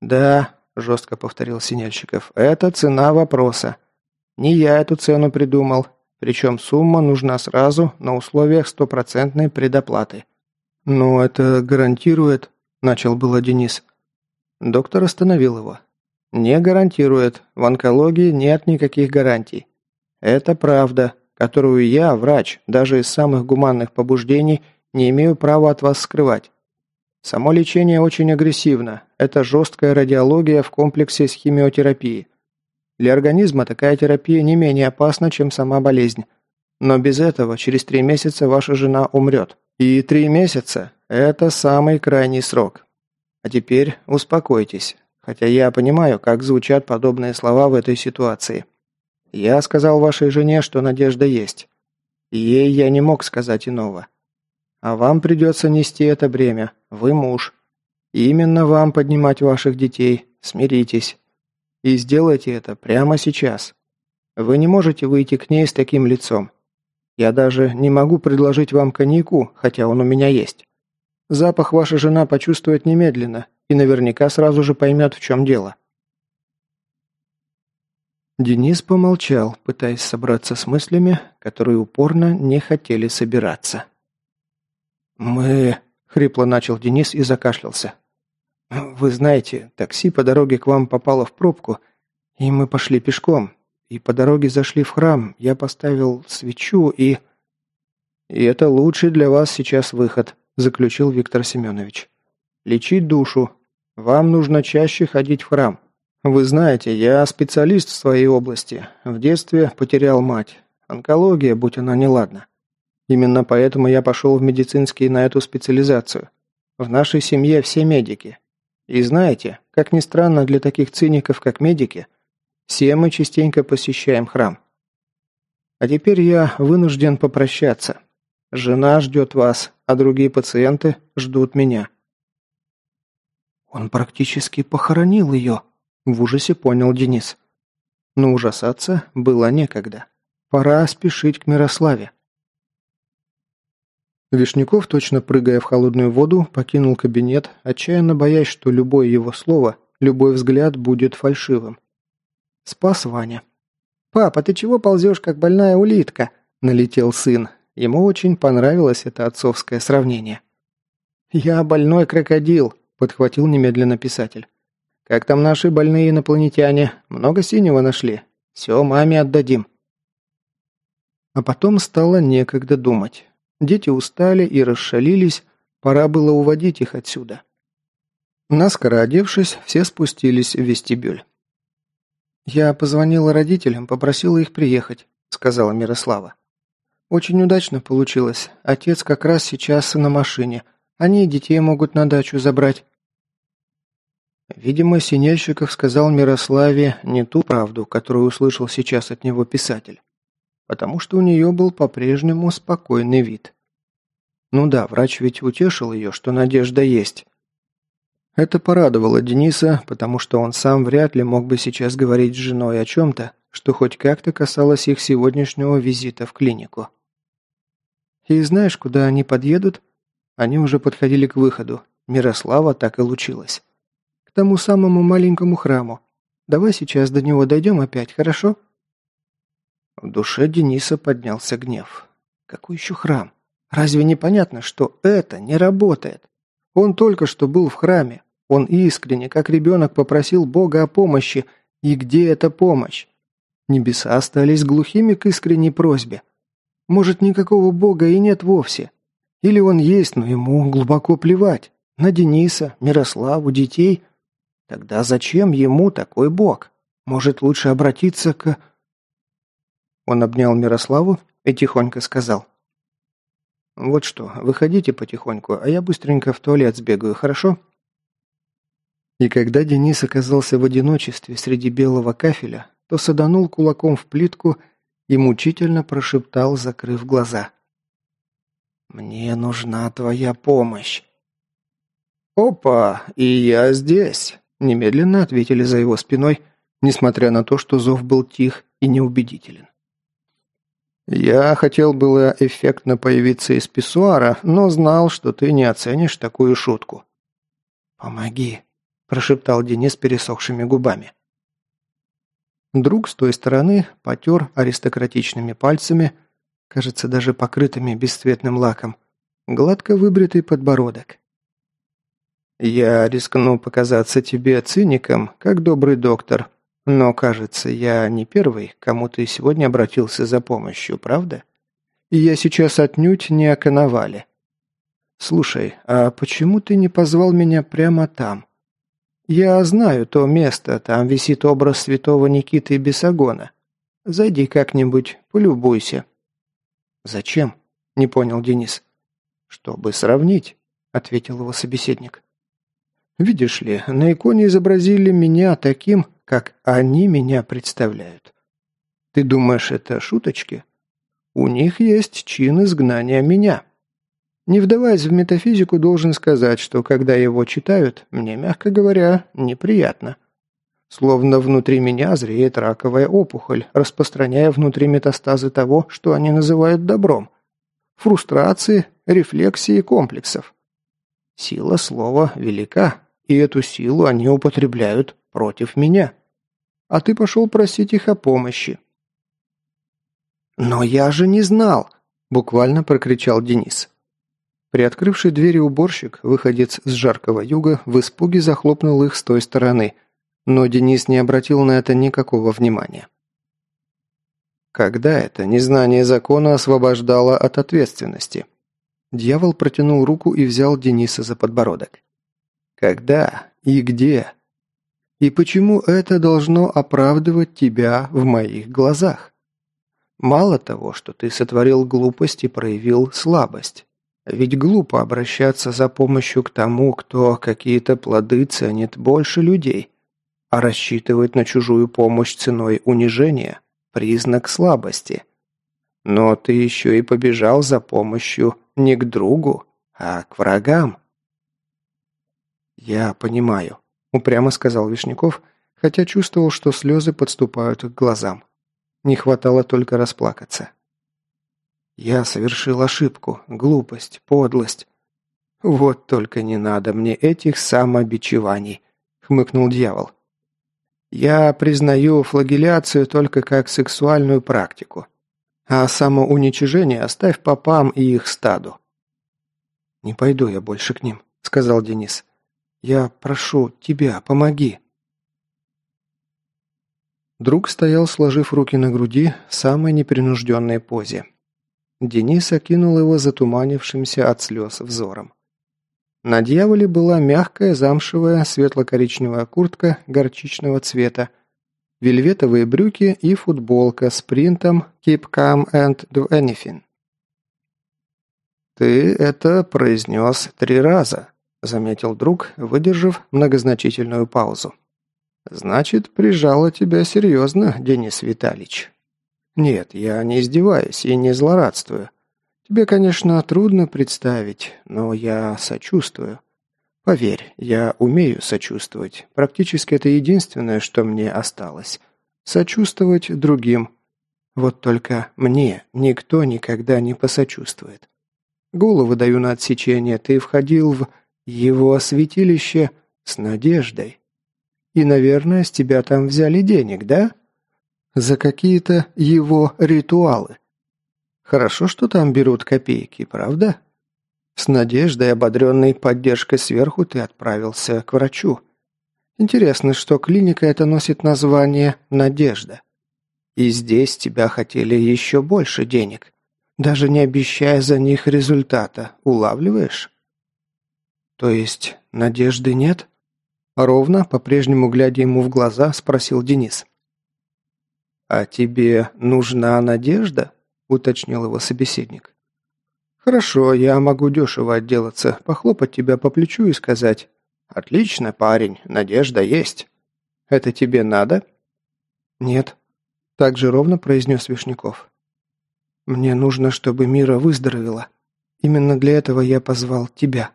«Да», – жестко повторил Синельщиков, – «это цена вопроса. Не я эту цену придумал, причем сумма нужна сразу на условиях стопроцентной предоплаты». «Но это гарантирует», – начал было Денис. Доктор остановил его. «Не гарантирует. В онкологии нет никаких гарантий. Это правда, которую я, врач, даже из самых гуманных побуждений, не имею права от вас скрывать. Само лечение очень агрессивно. Это жесткая радиология в комплексе с химиотерапией. Для организма такая терапия не менее опасна, чем сама болезнь. Но без этого через три месяца ваша жена умрет. И три месяца – это самый крайний срок. А теперь успокойтесь, хотя я понимаю, как звучат подобные слова в этой ситуации. Я сказал вашей жене, что надежда есть. Ей я не мог сказать иного. А вам придется нести это бремя. Вы муж. И именно вам поднимать ваших детей. Смиритесь. И сделайте это прямо сейчас. Вы не можете выйти к ней с таким лицом. Я даже не могу предложить вам коньяку, хотя он у меня есть. Запах ваша жена почувствует немедленно и наверняка сразу же поймет, в чем дело. Денис помолчал, пытаясь собраться с мыслями, которые упорно не хотели собираться. «Мы...» — хрипло начал Денис и закашлялся. «Вы знаете, такси по дороге к вам попало в пробку, и мы пошли пешком. И по дороге зашли в храм, я поставил свечу и...» «И это лучший для вас сейчас выход», — заключил Виктор Семенович. «Лечить душу. Вам нужно чаще ходить в храм. Вы знаете, я специалист в своей области. В детстве потерял мать. Онкология, будь она неладна. Именно поэтому я пошел в медицинский на эту специализацию. В нашей семье все медики. И знаете, как ни странно для таких циников, как медики, все мы частенько посещаем храм. А теперь я вынужден попрощаться. Жена ждет вас, а другие пациенты ждут меня. Он практически похоронил ее, в ужасе понял Денис. Но ужасаться было некогда. Пора спешить к Мирославе. Вишняков, точно прыгая в холодную воду, покинул кабинет, отчаянно боясь, что любое его слово, любой взгляд будет фальшивым. Спас Ваня. «Папа, ты чего ползешь, как больная улитка?» – налетел сын. Ему очень понравилось это отцовское сравнение. «Я больной крокодил», – подхватил немедленно писатель. Как там наши больные инопланетяне? Много синего нашли. Все маме отдадим. А потом стало некогда думать. Дети устали и расшалились, пора было уводить их отсюда. Наскоро одевшись, все спустились в вестибюль. «Я позвонила родителям, попросила их приехать», — сказала Мирослава. «Очень удачно получилось. Отец как раз сейчас на машине. Они детей могут на дачу забрать. Видимо, Синельщиков сказал Мирославе не ту правду, которую услышал сейчас от него писатель, потому что у нее был по-прежнему спокойный вид. Ну да, врач ведь утешил ее, что надежда есть. Это порадовало Дениса, потому что он сам вряд ли мог бы сейчас говорить с женой о чем-то, что хоть как-то касалось их сегодняшнего визита в клинику. И знаешь, куда они подъедут? Они уже подходили к выходу. Мирослава так и лучилась тому самому маленькому храму. Давай сейчас до него дойдем опять, хорошо?» В душе Дениса поднялся гнев. «Какой еще храм? Разве непонятно, что это не работает? Он только что был в храме. Он искренне, как ребенок, попросил Бога о помощи. И где эта помощь? Небеса остались глухими к искренней просьбе. Может, никакого бога и нет вовсе. Или он есть, но ему глубоко плевать. На Дениса, Мирославу, детей. Тогда зачем ему такой бог? Может, лучше обратиться к... Он обнял Мирославу и тихонько сказал. «Вот что, выходите потихоньку, а я быстренько в туалет сбегаю, хорошо?» И когда Денис оказался в одиночестве среди белого кафеля, то саданул кулаком в плитку и мучительно прошептал, закрыв глаза. «Мне нужна твоя помощь». «Опа, и я здесь», – немедленно ответили за его спиной, несмотря на то, что зов был тих и неубедителен. «Я хотел было эффектно появиться из писсуара, но знал, что ты не оценишь такую шутку». «Помоги», – прошептал Денис пересохшими губами. Друг с той стороны потер аристократичными пальцами, кажется, даже покрытыми бесцветным лаком, гладко выбритый подбородок. «Я рискну показаться тебе циником, как добрый доктор, но, кажется, я не первый, кому ты сегодня обратился за помощью, правда? И я сейчас отнюдь не о коновале. Слушай, а почему ты не позвал меня прямо там?» «Я знаю то место, там висит образ святого Никиты Бесогона. Зайди как-нибудь, полюбуйся». «Зачем?» – не понял Денис. «Чтобы сравнить», – ответил его собеседник. «Видишь ли, на иконе изобразили меня таким, как они меня представляют. Ты думаешь, это шуточки? У них есть чин изгнания меня». Не вдаваясь в метафизику, должен сказать, что когда его читают, мне, мягко говоря, неприятно. Словно внутри меня зреет раковая опухоль, распространяя внутри метастазы того, что они называют добром. Фрустрации, рефлексии комплексов. Сила слова велика, и эту силу они употребляют против меня. А ты пошел просить их о помощи. «Но я же не знал!» – буквально прокричал Денис. Приоткрывший двери уборщик, выходец с жаркого юга, в испуге захлопнул их с той стороны, но Денис не обратил на это никакого внимания. Когда это незнание закона освобождало от ответственности? Дьявол протянул руку и взял Дениса за подбородок. Когда и где? И почему это должно оправдывать тебя в моих глазах? Мало того, что ты сотворил глупость и проявил слабость. Ведь глупо обращаться за помощью к тому, кто какие-то плоды ценит больше людей, а рассчитывать на чужую помощь ценой унижения – признак слабости. Но ты еще и побежал за помощью не к другу, а к врагам. «Я понимаю», – упрямо сказал Вишняков, хотя чувствовал, что слезы подступают к глазам. Не хватало только расплакаться. Я совершил ошибку, глупость, подлость. Вот только не надо мне этих самобичеваний, хмыкнул дьявол. Я признаю флагеляцию только как сексуальную практику. А самоуничижение оставь попам и их стаду. «Не пойду я больше к ним», — сказал Денис. «Я прошу тебя, помоги». Друг стоял, сложив руки на груди, в самой непринужденной позе. Денис окинул его затуманившимся от слез взором. На дьяволе была мягкая замшевая светло-коричневая куртка горчичного цвета, вельветовые брюки и футболка с принтом «Keep calm and do anything». «Ты это произнес три раза», — заметил друг, выдержав многозначительную паузу. «Значит, прижало тебя серьезно, Денис Витальевич». Нет, я не издеваюсь и не злорадствую. Тебе, конечно, трудно представить, но я сочувствую. Поверь, я умею сочувствовать. Практически это единственное, что мне осталось. Сочувствовать другим. Вот только мне никто никогда не посочувствует. Голову даю на отсечение, ты входил в его святилище с надеждой. И, наверное, с тебя там взяли денег, да? за какие-то его ритуалы. Хорошо, что там берут копейки, правда? С надеждой, ободренной поддержкой сверху, ты отправился к врачу. Интересно, что клиника эта носит название «Надежда». И здесь тебя хотели еще больше денег, даже не обещая за них результата. Улавливаешь? То есть надежды нет? Ровно, по-прежнему глядя ему в глаза, спросил Денис. «А тебе нужна надежда?» – уточнил его собеседник. «Хорошо, я могу дешево отделаться, похлопать тебя по плечу и сказать «Отлично, парень, надежда есть». Это тебе надо?» «Нет», – так же ровно произнес Вишняков. «Мне нужно, чтобы Мира выздоровела. Именно для этого я позвал тебя.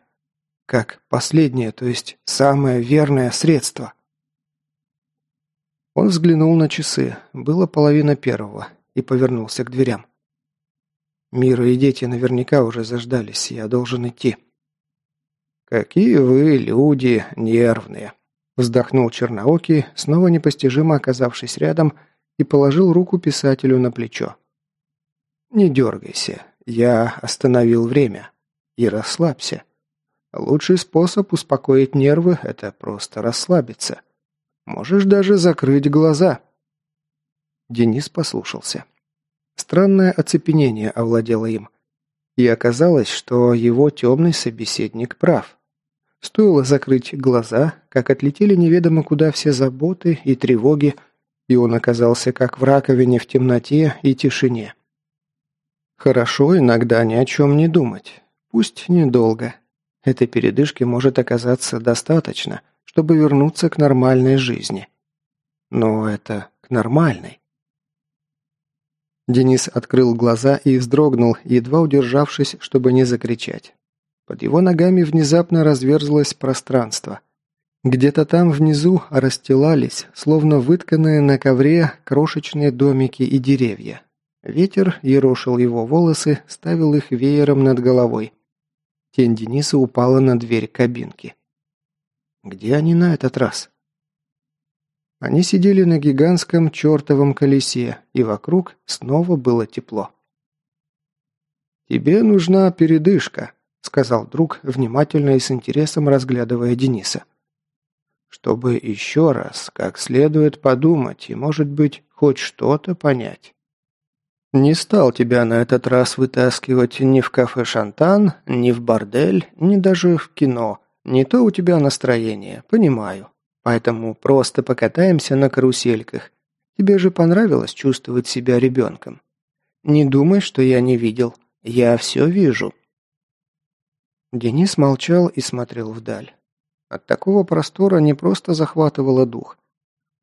Как последнее, то есть самое верное средство». Он взглянул на часы. Было половина первого. И повернулся к дверям. Мира и дети наверняка уже заждались. Я должен идти. «Какие вы люди нервные!» Вздохнул Черноокий, снова непостижимо оказавшись рядом, и положил руку писателю на плечо. «Не дергайся. Я остановил время. И расслабься. Лучший способ успокоить нервы – это просто расслабиться. Можешь даже закрыть глаза». Денис послушался. Странное оцепенение овладело им. И оказалось, что его темный собеседник прав. Стоило закрыть глаза, как отлетели неведомо куда все заботы и тревоги, и он оказался как в раковине в темноте и тишине. Хорошо иногда ни о чем не думать. Пусть недолго. Этой передышки может оказаться достаточно – чтобы вернуться к нормальной жизни. Но это к нормальной. Денис открыл глаза и вздрогнул, едва удержавшись, чтобы не закричать. Под его ногами внезапно разверзлось пространство. Где-то там внизу расстилались, словно вытканные на ковре, крошечные домики и деревья. Ветер ерошил его волосы, ставил их веером над головой. Тень Дениса упала на дверь кабинки. Где они на этот раз? Они сидели на гигантском чертовом колесе, и вокруг снова было тепло. «Тебе нужна передышка», — сказал друг, внимательно и с интересом разглядывая Дениса. «Чтобы еще раз, как следует подумать и, может быть, хоть что-то понять. Не стал тебя на этот раз вытаскивать ни в кафе «Шантан», ни в бордель, ни даже в кино, не то у тебя настроение, понимаю. Поэтому просто покатаемся на карусельках. Тебе же понравилось чувствовать себя ребенком. Не думай, что я не видел. Я все вижу». Денис молчал и смотрел вдаль. От такого простора не просто захватывало дух.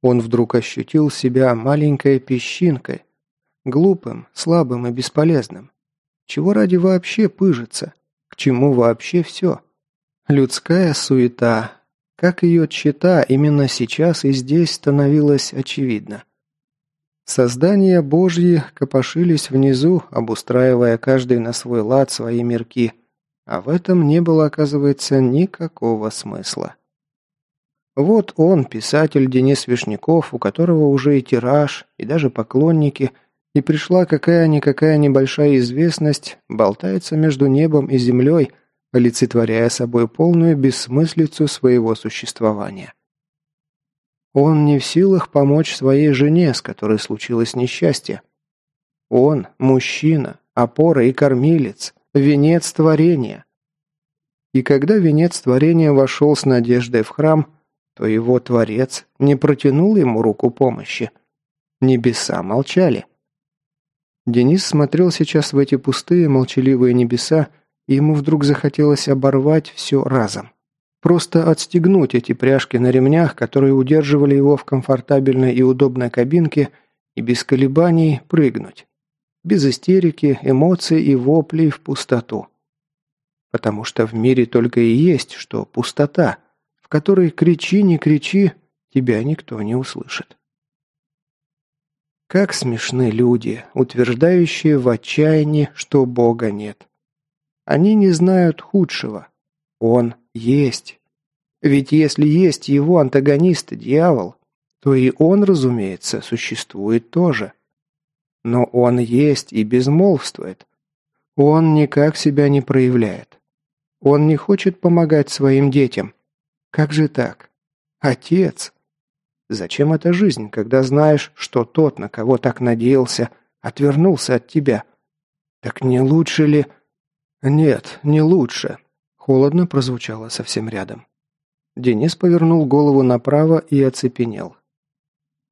Он вдруг ощутил себя маленькой песчинкой, глупым, слабым и бесполезным. Чего ради вообще пыжиться? К чему вообще все? Людская суета, как ее чита именно сейчас и здесь становилась очевидна. Создания Божьи копошились внизу, обустраивая каждый на свой лад свои мирки, а в этом не было, оказывается, никакого смысла. Вот он, писатель Денис Вишняков, у которого уже и тираж, и даже поклонники, и пришла какая-никакая небольшая известность, болтается между небом и землей – олицетворяя собой полную бессмыслицу своего существования. Он не в силах помочь своей жене, с которой случилось несчастье. Он – мужчина, опора и кормилец, венец творения. И когда венец творения вошел с надеждой в храм, то его Творец не протянул ему руку помощи. Небеса молчали. Денис смотрел сейчас в эти пустые молчаливые небеса, и ему вдруг захотелось оборвать все разом. Просто отстегнуть эти пряжки на ремнях, которые удерживали его в комфортабельной и удобной кабинке, и без колебаний прыгнуть. Без истерики, эмоций и воплей в пустоту. Потому что в мире только и есть, что пустота, в которой кричи, не кричи, тебя никто не услышит. Как смешны люди, утверждающие в отчаянии, что Бога нет. Они не знают худшего. Он есть. Ведь если есть его антагонист, дьявол, то и он, разумеется, существует тоже. Но он есть и безмолвствует. Он никак себя не проявляет. Он не хочет помогать своим детям. Как же так? Отец. Зачем эта жизнь, когда знаешь, что тот, на кого так надеялся, отвернулся от тебя? Так не лучше ли...» «Нет, не лучше», — холодно прозвучало совсем рядом. Денис повернул голову направо и оцепенел.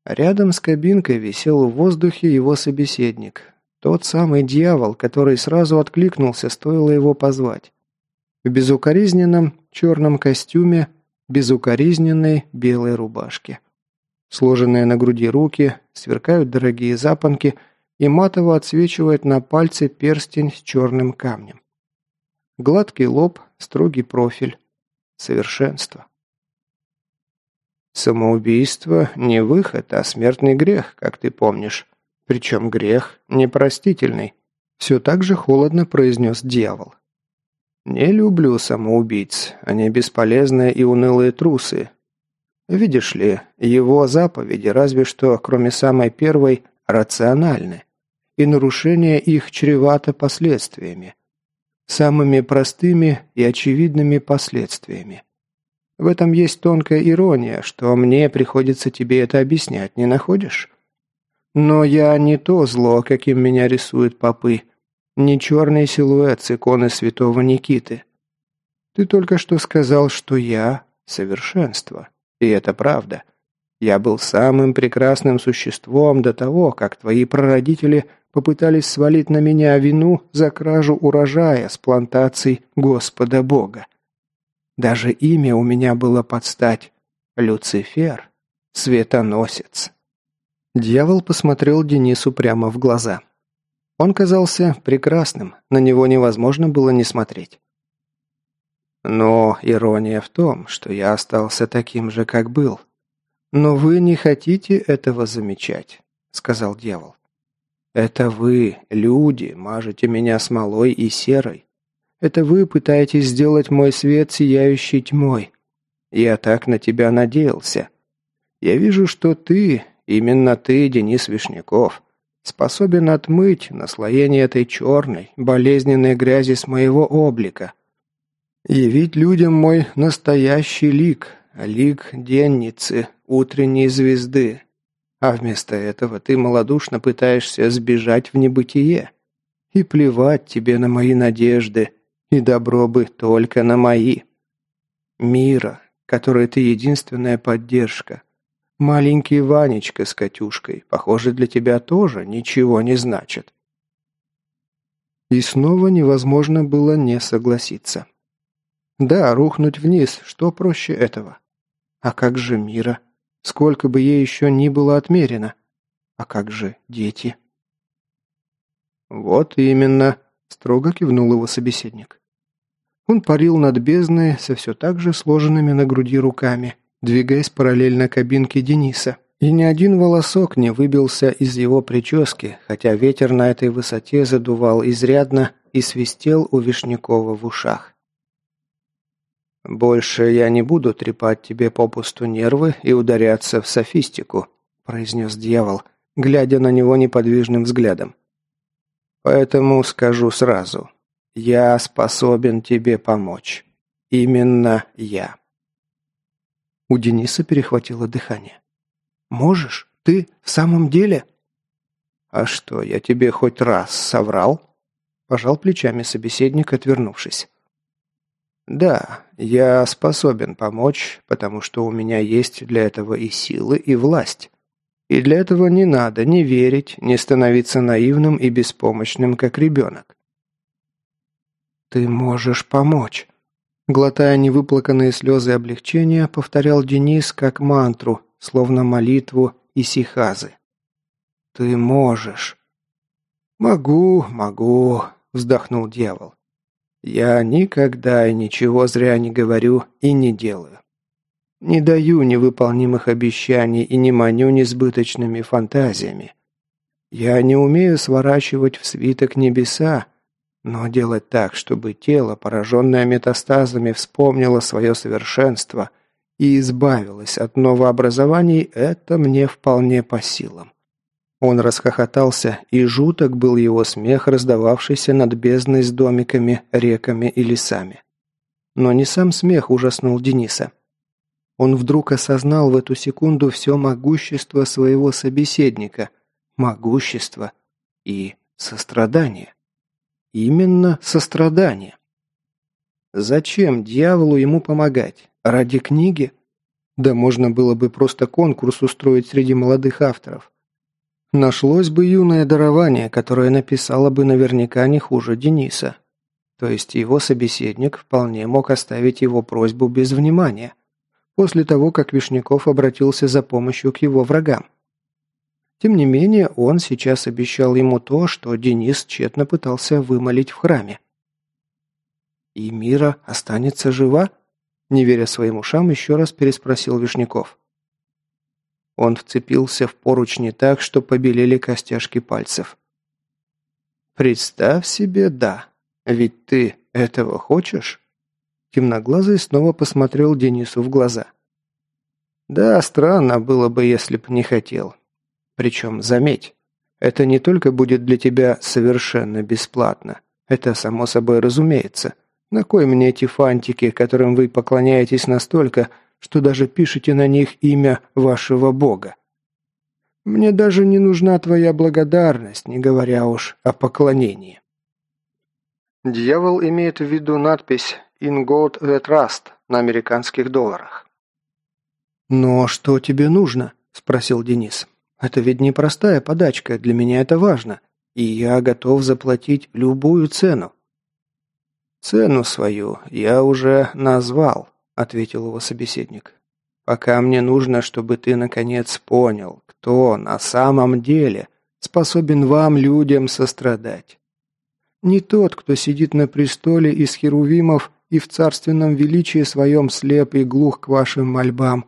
Рядом с кабинкой висел в воздухе его собеседник. Тот самый дьявол, который сразу откликнулся, стоило его позвать. В безукоризненном черном костюме, безукоризненной белой рубашке. Сложенные на груди руки, сверкают дорогие запонки и матово отсвечивает на пальце перстень с черным камнем. Гладкий лоб, строгий профиль. Совершенство. Самоубийство не выход, а смертный грех, как ты помнишь. Причем грех непростительный. Все так же холодно произнес дьявол. Не люблю самоубийц, они бесполезные и унылые трусы. Видишь ли, его заповеди разве что, кроме самой первой, рациональны, и нарушение их чревато последствиями. Самыми простыми и очевидными последствиями. В этом есть тонкая ирония, что мне приходится тебе это объяснять, не находишь? Но я не то зло, каким меня рисуют попы, не черный силуэт с иконы святого Никиты. Ты только что сказал, что я — совершенство. И это правда. Я был самым прекрасным существом до того, как твои прародители попытались свалить на меня вину за кражу урожая с плантаций Господа Бога. Даже имя у меня было под стать. Люцифер. Светоносец. Дьявол посмотрел Денису прямо в глаза. Он казался прекрасным, на него невозможно было не смотреть. Но ирония в том, что я остался таким же, как был. Но вы не хотите этого замечать, сказал дьявол. Это вы, люди, мажете меня смолой и серой. Это вы пытаетесь сделать мой свет сияющей тьмой. Я так на тебя надеялся. Я вижу, что ты, именно ты, Денис Вишняков, способен отмыть наслоение этой черной, болезненной грязи с моего облика. Явить людям мой настоящий лик, лик денницы, утренней звезды. А вместо этого ты малодушно пытаешься сбежать в небытие. И плевать тебе на мои надежды, и добро бы только на мои. Мира, которой ты единственная поддержка. Маленький Ванечка с Катюшкой, похоже, для тебя тоже ничего не значит. И снова невозможно было не согласиться. Да, рухнуть вниз, что проще этого? А как же Мира? Сколько бы ей еще ни было отмерено? А как же дети? Вот именно, строго кивнул его собеседник. Он парил над бездной со все так же сложенными на груди руками, двигаясь параллельно кабинке Дениса. И ни один волосок не выбился из его прически, хотя ветер на этой высоте задувал изрядно и свистел у Вишнякова в ушах. «Больше я не буду трепать тебе попусту нервы и ударяться в софистику», произнес дьявол, глядя на него неподвижным взглядом. «Поэтому скажу сразу, я способен тебе помочь. Именно я. У Дениса перехватило дыхание. Можешь? Ты в самом деле? А что, я тебе хоть раз соврал? Пожал плечами собеседник, отвернувшись. Да, я способен помочь, потому что у меня есть для этого и силы, и власть. И для этого не надо ни верить, ни становиться наивным и беспомощным, как ребенок. «Ты можешь помочь!» Глотая невыплаканные слезы облегчения, повторял Денис как мантру, словно молитву исихазы. «Ты можешь!» «Могу, могу!» – вздохнул дьявол. «Я никогда и ничего зря не говорю и не делаю. Не даю невыполнимых обещаний и не маню несбыточными фантазиями. Я не умею сворачивать в свиток небеса, но делать так, чтобы тело, пораженное метастазами, вспомнило свое совершенство и избавилось от новообразований, это мне вполне по силам. Он расхохотался, и жуток был его смех, раздававшийся над бездной с домиками, реками и лесами. Но не сам смех ужаснул Дениса. Он вдруг осознал в эту секунду все могущество своего собеседника, могущество и сострадание. Именно сострадание. Зачем дьяволу ему помогать? Ради книги? Да можно было бы просто конкурс устроить среди молодых авторов. Нашлось бы юное дарование, которое написало бы наверняка не хуже Дениса. То есть его собеседник вполне мог оставить его просьбу без внимания, после того, как Вишняков обратился за помощью к его врагам. Тем не менее, он сейчас обещал ему то, что Денис тщетно пытался вымолить в храме. «И Мира останется жива?» Не веря своим ушам, еще раз переспросил Вишняков. Он вцепился в поручни так, что побелели костяшки пальцев. «Представь себе, да. Ведь ты этого хочешь?» Темноглазый снова посмотрел Денису в глаза. «Да, странно было бы, если б не хотел. Причем, заметь, это не только будет для тебя совершенно бесплатно. Это само собой разумеется. На кой мне эти фантики, которым вы поклоняетесь настолько, что даже пишете на них имя вашего бога? Мне даже не нужна твоя благодарность, не говоря уж о поклонении. Дьявол имеет в виду надпись «In God the Trust» на американских долларах. «Но что тебе нужно?» – спросил Денис. «Это ведь непростая подачка, для меня это важно, и я готов заплатить любую цену». «Цену свою я уже назвал», – ответил его собеседник. «Пока мне нужно, чтобы ты наконец понял, кто на самом деле способен вам, людям, сострадать. Не тот, кто сидит на престоле из херувимов и в царственном величии своем слеп и глух к вашим мольбам,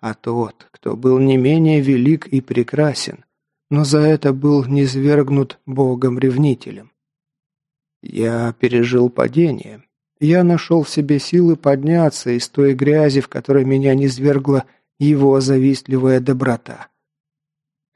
а тот, кто был не менее велик и прекрасен, но за это был низвергнут Богом-ревнителем. Я пережил падение. Я нашел в себе силы подняться из той грязи, в которой меня низвергла его завистливая доброта.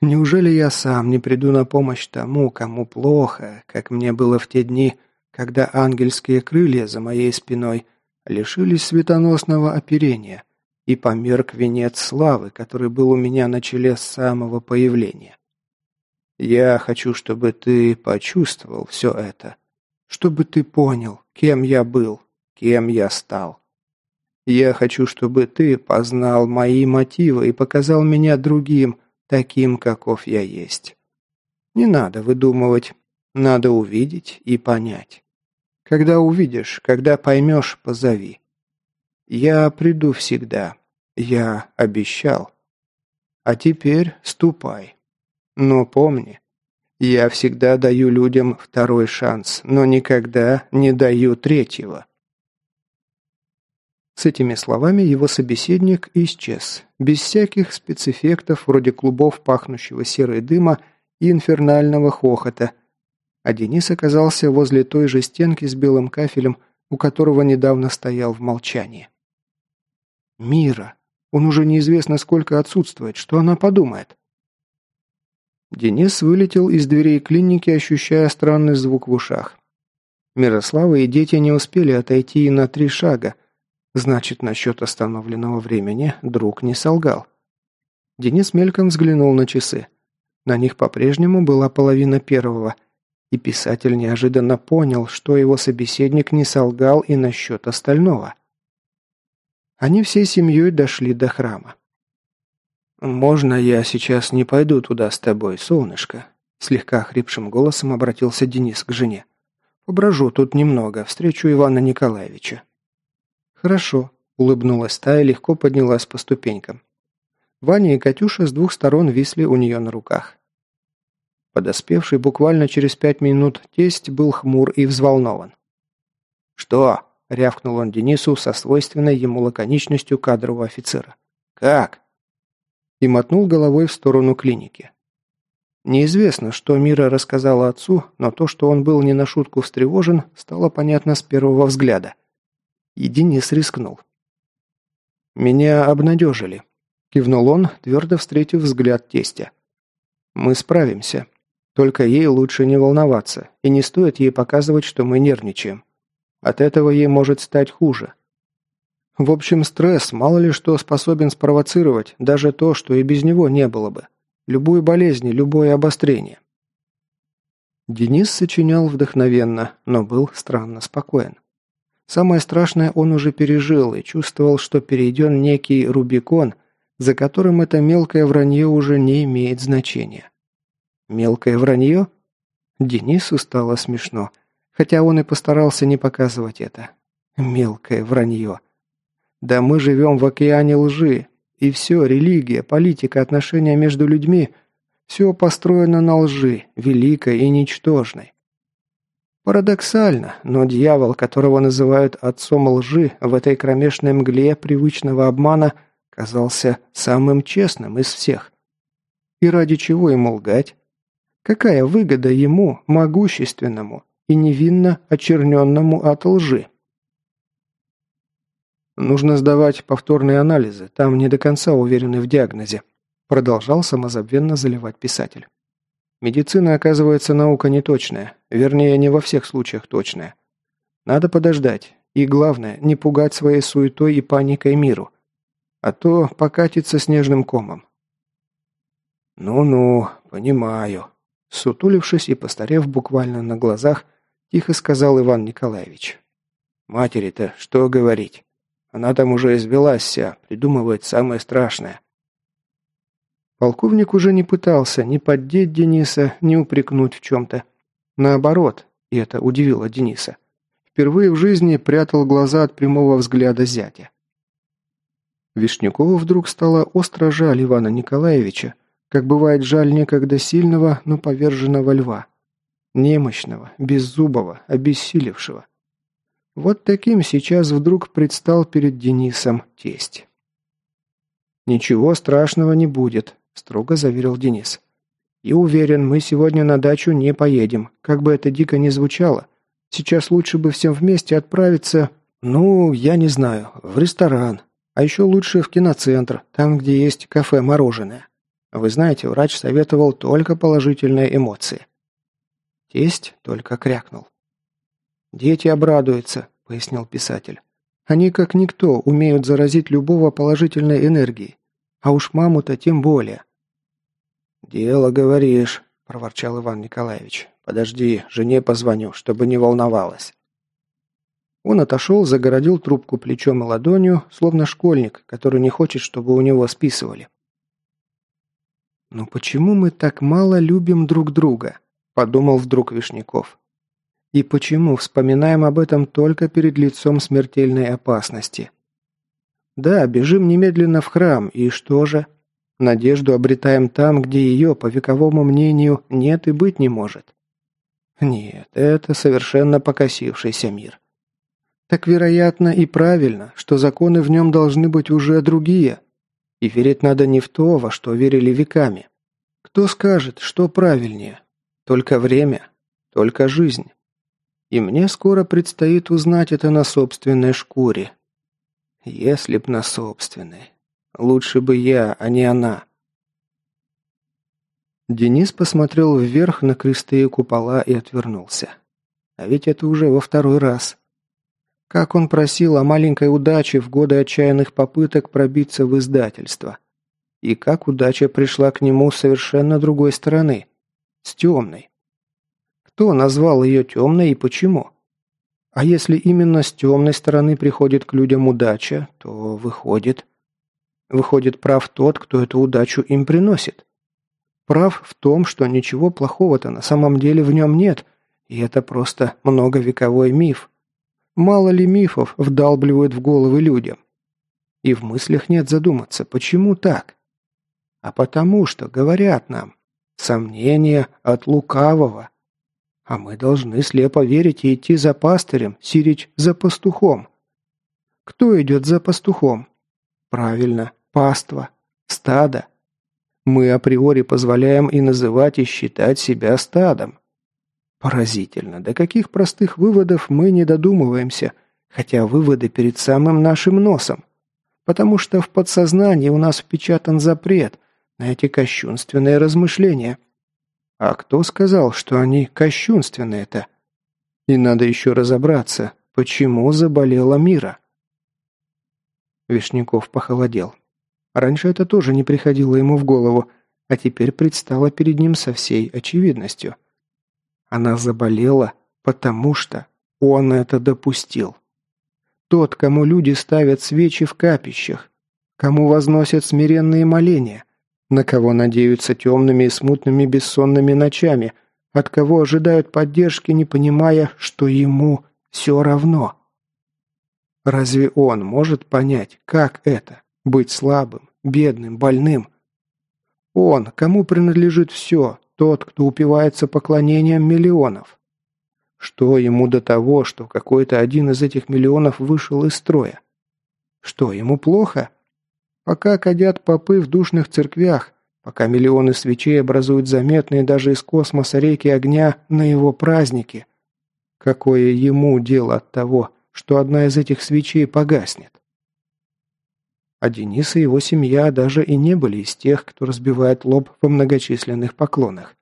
Неужели я сам не приду на помощь тому, кому плохо, как мне было в те дни, когда ангельские крылья за моей спиной лишились светоносного оперения и померк венец славы, который был у меня на челе с самого появления? Я хочу, чтобы ты почувствовал все это, чтобы ты понял, кем я был, кем я стал. Я хочу, чтобы ты познал мои мотивы и показал меня другим, таким, каков я есть. Не надо выдумывать, надо увидеть и понять. Когда увидишь, когда поймешь, позови. Я приду всегда. Я обещал. А теперь ступай. Но помни, я всегда даю людям второй шанс, но никогда не даю третьего. С этими словами его собеседник исчез, без всяких спецэффектов вроде клубов пахнущего серой дыма и инфернального хохота. А Денис оказался возле той же стенки с белым кафелем, у которого недавно стоял в молчании. «Мира! Он уже неизвестно сколько отсутствует. Что она подумает?» Денис вылетел из дверей клиники, ощущая странный звук в ушах. Мирослава и дети не успели отойти и на три шага, Значит, насчет остановленного времени друг не солгал. Денис мельком взглянул на часы. На них по-прежнему была половина первого, и писатель неожиданно понял, что его собеседник не солгал и насчет остального. Они всей семьей дошли до храма. «Можно я сейчас не пойду туда с тобой, солнышко?» Слегка хрипшим голосом обратился Денис к жене. «Поброжу тут немного, встречу Ивана Николаевича». «Хорошо», – улыбнулась та и легко поднялась по ступенькам. Ваня и Катюша с двух сторон висли у нее на руках. Подоспевший буквально через пять минут тесть был хмур и взволнован. «Что?» – рявкнул он Денису со свойственной ему лаконичностью кадрового офицера. «Как?» И мотнул головой в сторону клиники. Неизвестно, что Мира рассказала отцу, но то, что он был не на шутку встревожен, стало понятно с первого взгляда. И Денис рискнул. «Меня обнадежили», – кивнул он, твердо встретив взгляд тестя. «Мы справимся. Только ей лучше не волноваться, и не стоит ей показывать, что мы нервничаем. От этого ей может стать хуже». В общем, стресс мало ли что способен спровоцировать, даже то, что и без него не было бы. Любую болезнь, любое обострение. Денис сочинял вдохновенно, но был странно спокоен. Самое страшное он уже пережил и чувствовал, что перейден некий Рубикон, за которым это мелкое вранье уже не имеет значения. Мелкое вранье? Денису стало смешно, хотя он и постарался не показывать это. Мелкое вранье. Да мы живем в океане лжи, и все, религия, политика, отношения между людьми – все построено на лжи, великой и ничтожной. Парадоксально, но дьявол, которого называют отцом лжи, в этой кромешной мгле привычного обмана казался самым честным из всех. И ради чего ему лгать? Какая выгода ему, могущественному и невинно очерненному от лжи? Нужно сдавать повторные анализы, там не до конца уверены в диагнозе. Продолжал самозабвенно заливать писатель. Медицина, оказывается, наука неточная. Вернее, не во всех случаях точная. Надо подождать. И главное, не пугать своей суетой и паникой миру. А то покатится снежным комом. «Ну-ну, понимаю», Сутулившись и постарев буквально на глазах, тихо сказал Иван Николаевич. «Матери-то что говорить? Она там уже извелась вся, придумывает самое страшное. Полковник уже не пытался ни поддеть Дениса, ни упрекнуть в чем-то. Наоборот, и это удивило Дениса. Впервые в жизни прятал глаза от прямого взгляда зятя. Вишнякову вдруг стало остро жаль Ивана Николаевича, как бывает жаль некогда сильного, но поверженного льва. Немощного, беззубого, обессилевшего. Вот таким сейчас вдруг предстал перед Денисом тесть. «Ничего страшного не будет», – строго заверил Денис. «И уверен, мы сегодня на дачу не поедем, как бы это дико ни звучало. Сейчас лучше бы всем вместе отправиться, ну, я не знаю, в ресторан. А еще лучше в киноцентр, там, где есть кафе-мороженое. Вы знаете, врач советовал только положительные эмоции». Тесть только крякнул. «Дети обрадуются», – пояснил писатель. «Они, как никто, умеют заразить любого положительной энергией. А уж маму-то тем более. «Дело, говоришь», – проворчал Иван Николаевич. «Подожди, жене позвоню, чтобы не волновалась». Он отошел, загородил трубку плечом и ладонью, словно школьник, который не хочет, чтобы у него списывали. «Но почему мы так мало любим друг друга?» – подумал вдруг Вишняков. «И почему вспоминаем об этом только перед лицом смертельной опасности?» Да, бежим немедленно в храм, и что же? Надежду обретаем там, где ее, по вековому мнению, нет и быть не может. Нет, это совершенно покосившийся мир. Так вероятно и правильно, что законы в нем должны быть уже другие. И верить надо не в то, во что верили веками. Кто скажет, что правильнее? Только время, только жизнь. И мне скоро предстоит узнать это на собственной шкуре, если б на собственной. Лучше бы я, а не она. Денис посмотрел вверх на крестые купола и отвернулся. А ведь это уже во второй раз. Как он просил о маленькой удаче в годы отчаянных попыток пробиться в издательство. И как удача пришла к нему с совершенно другой стороны. С темной. Кто назвал ее темной и почему? А если именно с темной стороны приходит к людям удача, то выходит... Выходит, прав тот, кто эту удачу им приносит. Прав в том, что ничего плохого-то на самом деле в нем нет, и это просто многовековой миф. Мало ли мифов вдалбливают в головы людям. И в мыслях нет задуматься, почему так? А потому что, говорят нам, сомнения от лукавого. А мы должны слепо верить и идти за пастырем, сирич за пастухом. Кто идет за пастухом? Правильно, паства, стадо. Мы априори позволяем и называть, и считать себя стадом. Поразительно, до каких простых выводов мы не додумываемся, хотя выводы перед самым нашим носом. Потому что в подсознании у нас впечатан запрет на эти кощунственные размышления – а кто сказал, что они кощунственные-то? И надо еще разобраться, почему заболела Мира. Вишняков похолодел. Раньше это тоже не приходило ему в голову, а теперь предстало перед ним со всей очевидностью. Она заболела, потому что он это допустил. Тот, кому люди ставят свечи в капищах, кому возносят смиренные моления, на кого надеются темными и смутными бессонными ночами, от кого ожидают поддержки, не понимая, что ему все равно. Разве он может понять, как это – быть слабым, бедным, больным? Он, кому принадлежит все, тот, кто упивается поклонением миллионов. Что ему до того, что какой-то один из этих миллионов вышел из строя? Что, ему плохо? Пока кадят попы в душных церквях, пока миллионы свечей образуют заметные даже из космоса реки огня на его праздники. Какое ему дело от того, что одна из этих свечей погаснет? А Денис и его семья даже и не были из тех, кто разбивает лоб во многочисленных поклонах.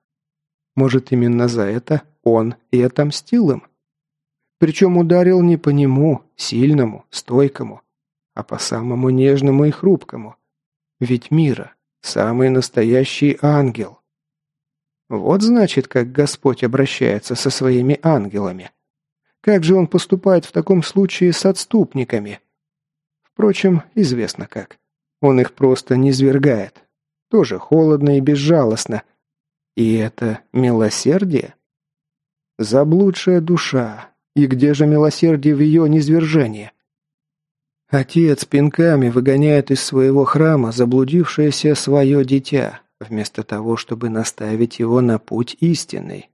Может, именно за это он и отомстил им? Причем ударил не по нему, сильному, стойкому, а по самому нежному и хрупкому. Ведь Мира – самый настоящий ангел. Вот значит, как Господь обращается со своими ангелами. Как же он поступает в таком случае с отступниками? Впрочем, известно как. Он их просто не свергает. Тоже холодно и безжалостно. И это милосердие? Заблудшая душа. И где же милосердие в ее низвержении? Отец пинками выгоняет из своего храма заблудившееся свое дитя, вместо того, чтобы наставить его на путь истинный.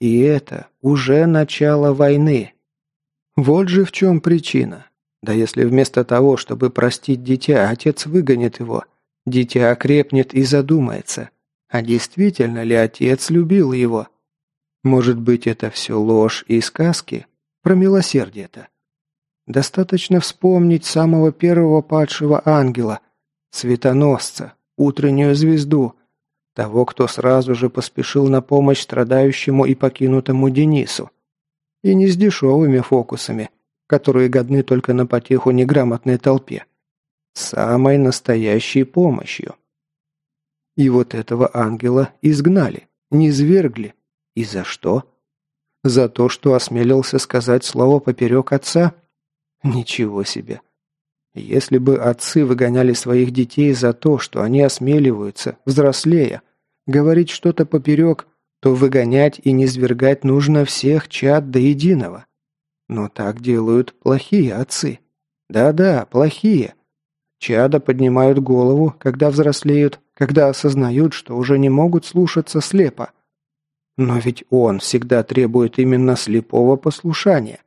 И это уже начало войны. Вот же в чем причина. Да если вместо того, чтобы простить дитя, отец выгонит его, дитя окрепнет и задумается, а действительно ли отец любил его? Может быть, это все ложь и сказки? Про милосердие-то. Достаточно вспомнить самого первого падшего ангела, светоносца, утреннюю звезду, того, кто сразу же поспешил на помощь страдающему и покинутому Денису. И не с дешевыми фокусами, которые годны только на потеху неграмотной толпе. Самой настоящей помощью. И вот этого ангела изгнали, низвергли. И за что? За то, что осмелился сказать слово поперек отца? Ничего себе. Если бы отцы выгоняли своих детей за то, что они осмеливаются, взрослея, говорить что-то поперек, то выгонять и низвергать нужно всех чад до единого. Но так делают плохие отцы. Да-да, плохие. Чада поднимают голову, когда взрослеют, когда осознают, что уже не могут слушаться слепо. Но ведь он всегда требует именно слепого послушания.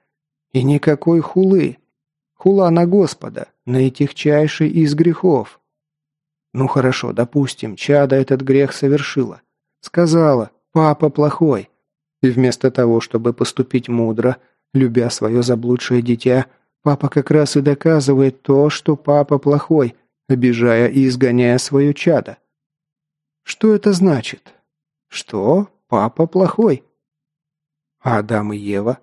И никакой хулы. Хула на Господа, наитихчайший из грехов. Ну хорошо, допустим, чада этот грех совершила. Сказала, папа плохой. И вместо того, чтобы поступить мудро, любя свое заблудшее дитя, папа как раз и доказывает то, что папа плохой, обижая и изгоняя свое чадо. Что это значит? Что? Папа плохой. А Адам и Ева?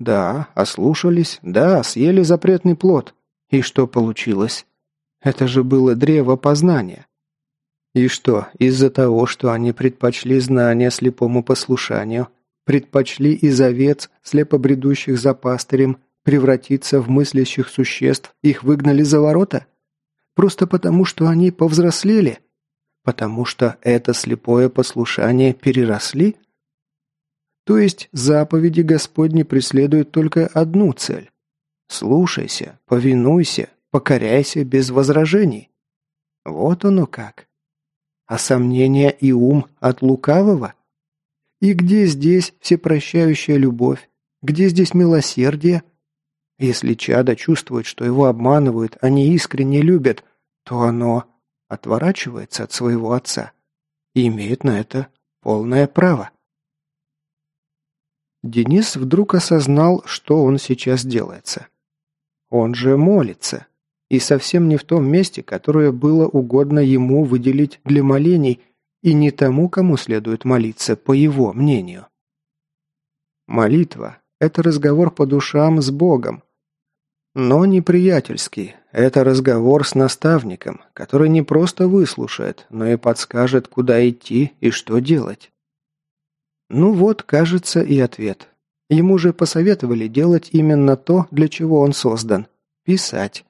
Да, ослушались, да, съели запретный плод. И что получилось? Это же было древо познания. И что, из-за того, что они предпочли знания слепому послушанию, предпочли из овец, слепо бредущих за пастырем, превратиться в мыслящих существ, их выгнали за ворота? Просто потому, что они повзрослели? Потому что это слепое послушание переросли? То есть заповеди Господни преследуют только одну цель. Слушайся, повинуйся, покоряйся без возражений. Вот оно как. А сомнение и ум от лукавого? И где здесь всепрощающая любовь? Где здесь милосердие? Если чадо чувствует, что его обманывают, они искренне любят, то оно отворачивается от своего отца и имеет на это полное право. Денис вдруг осознал, что он сейчас делается. Он же молится. И совсем не в том месте, которое было угодно ему выделить для молений, и не тому, кому следует молиться, по его мнению. Молитва – это разговор по душам с Богом. Но не приятельский, это разговор с наставником, который не просто выслушает, но и подскажет, куда идти и что делать. Ну вот, кажется, и ответ. Ему же посоветовали делать именно то, для чего он создан – писать.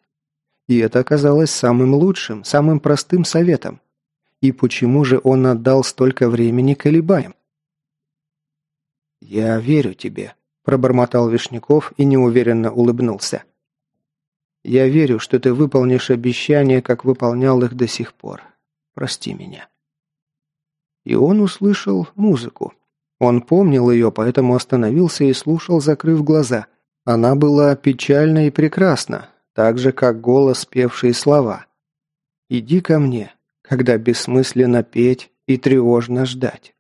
И это оказалось самым лучшим, самым простым советом. И почему же он отдал столько времени колебаем? «Я верю тебе», – пробормотал Вишняков и неуверенно улыбнулся. Я верю, что ты выполнишь обещания, как выполнял их до сих пор. Прости меня». И он услышал музыку. Он помнил ее, поэтому остановился и слушал, закрыв глаза. Она была печальна и прекрасна, так же, как голос, певший слова. «Иди ко мне, когда бессмысленно петь и тревожно ждать».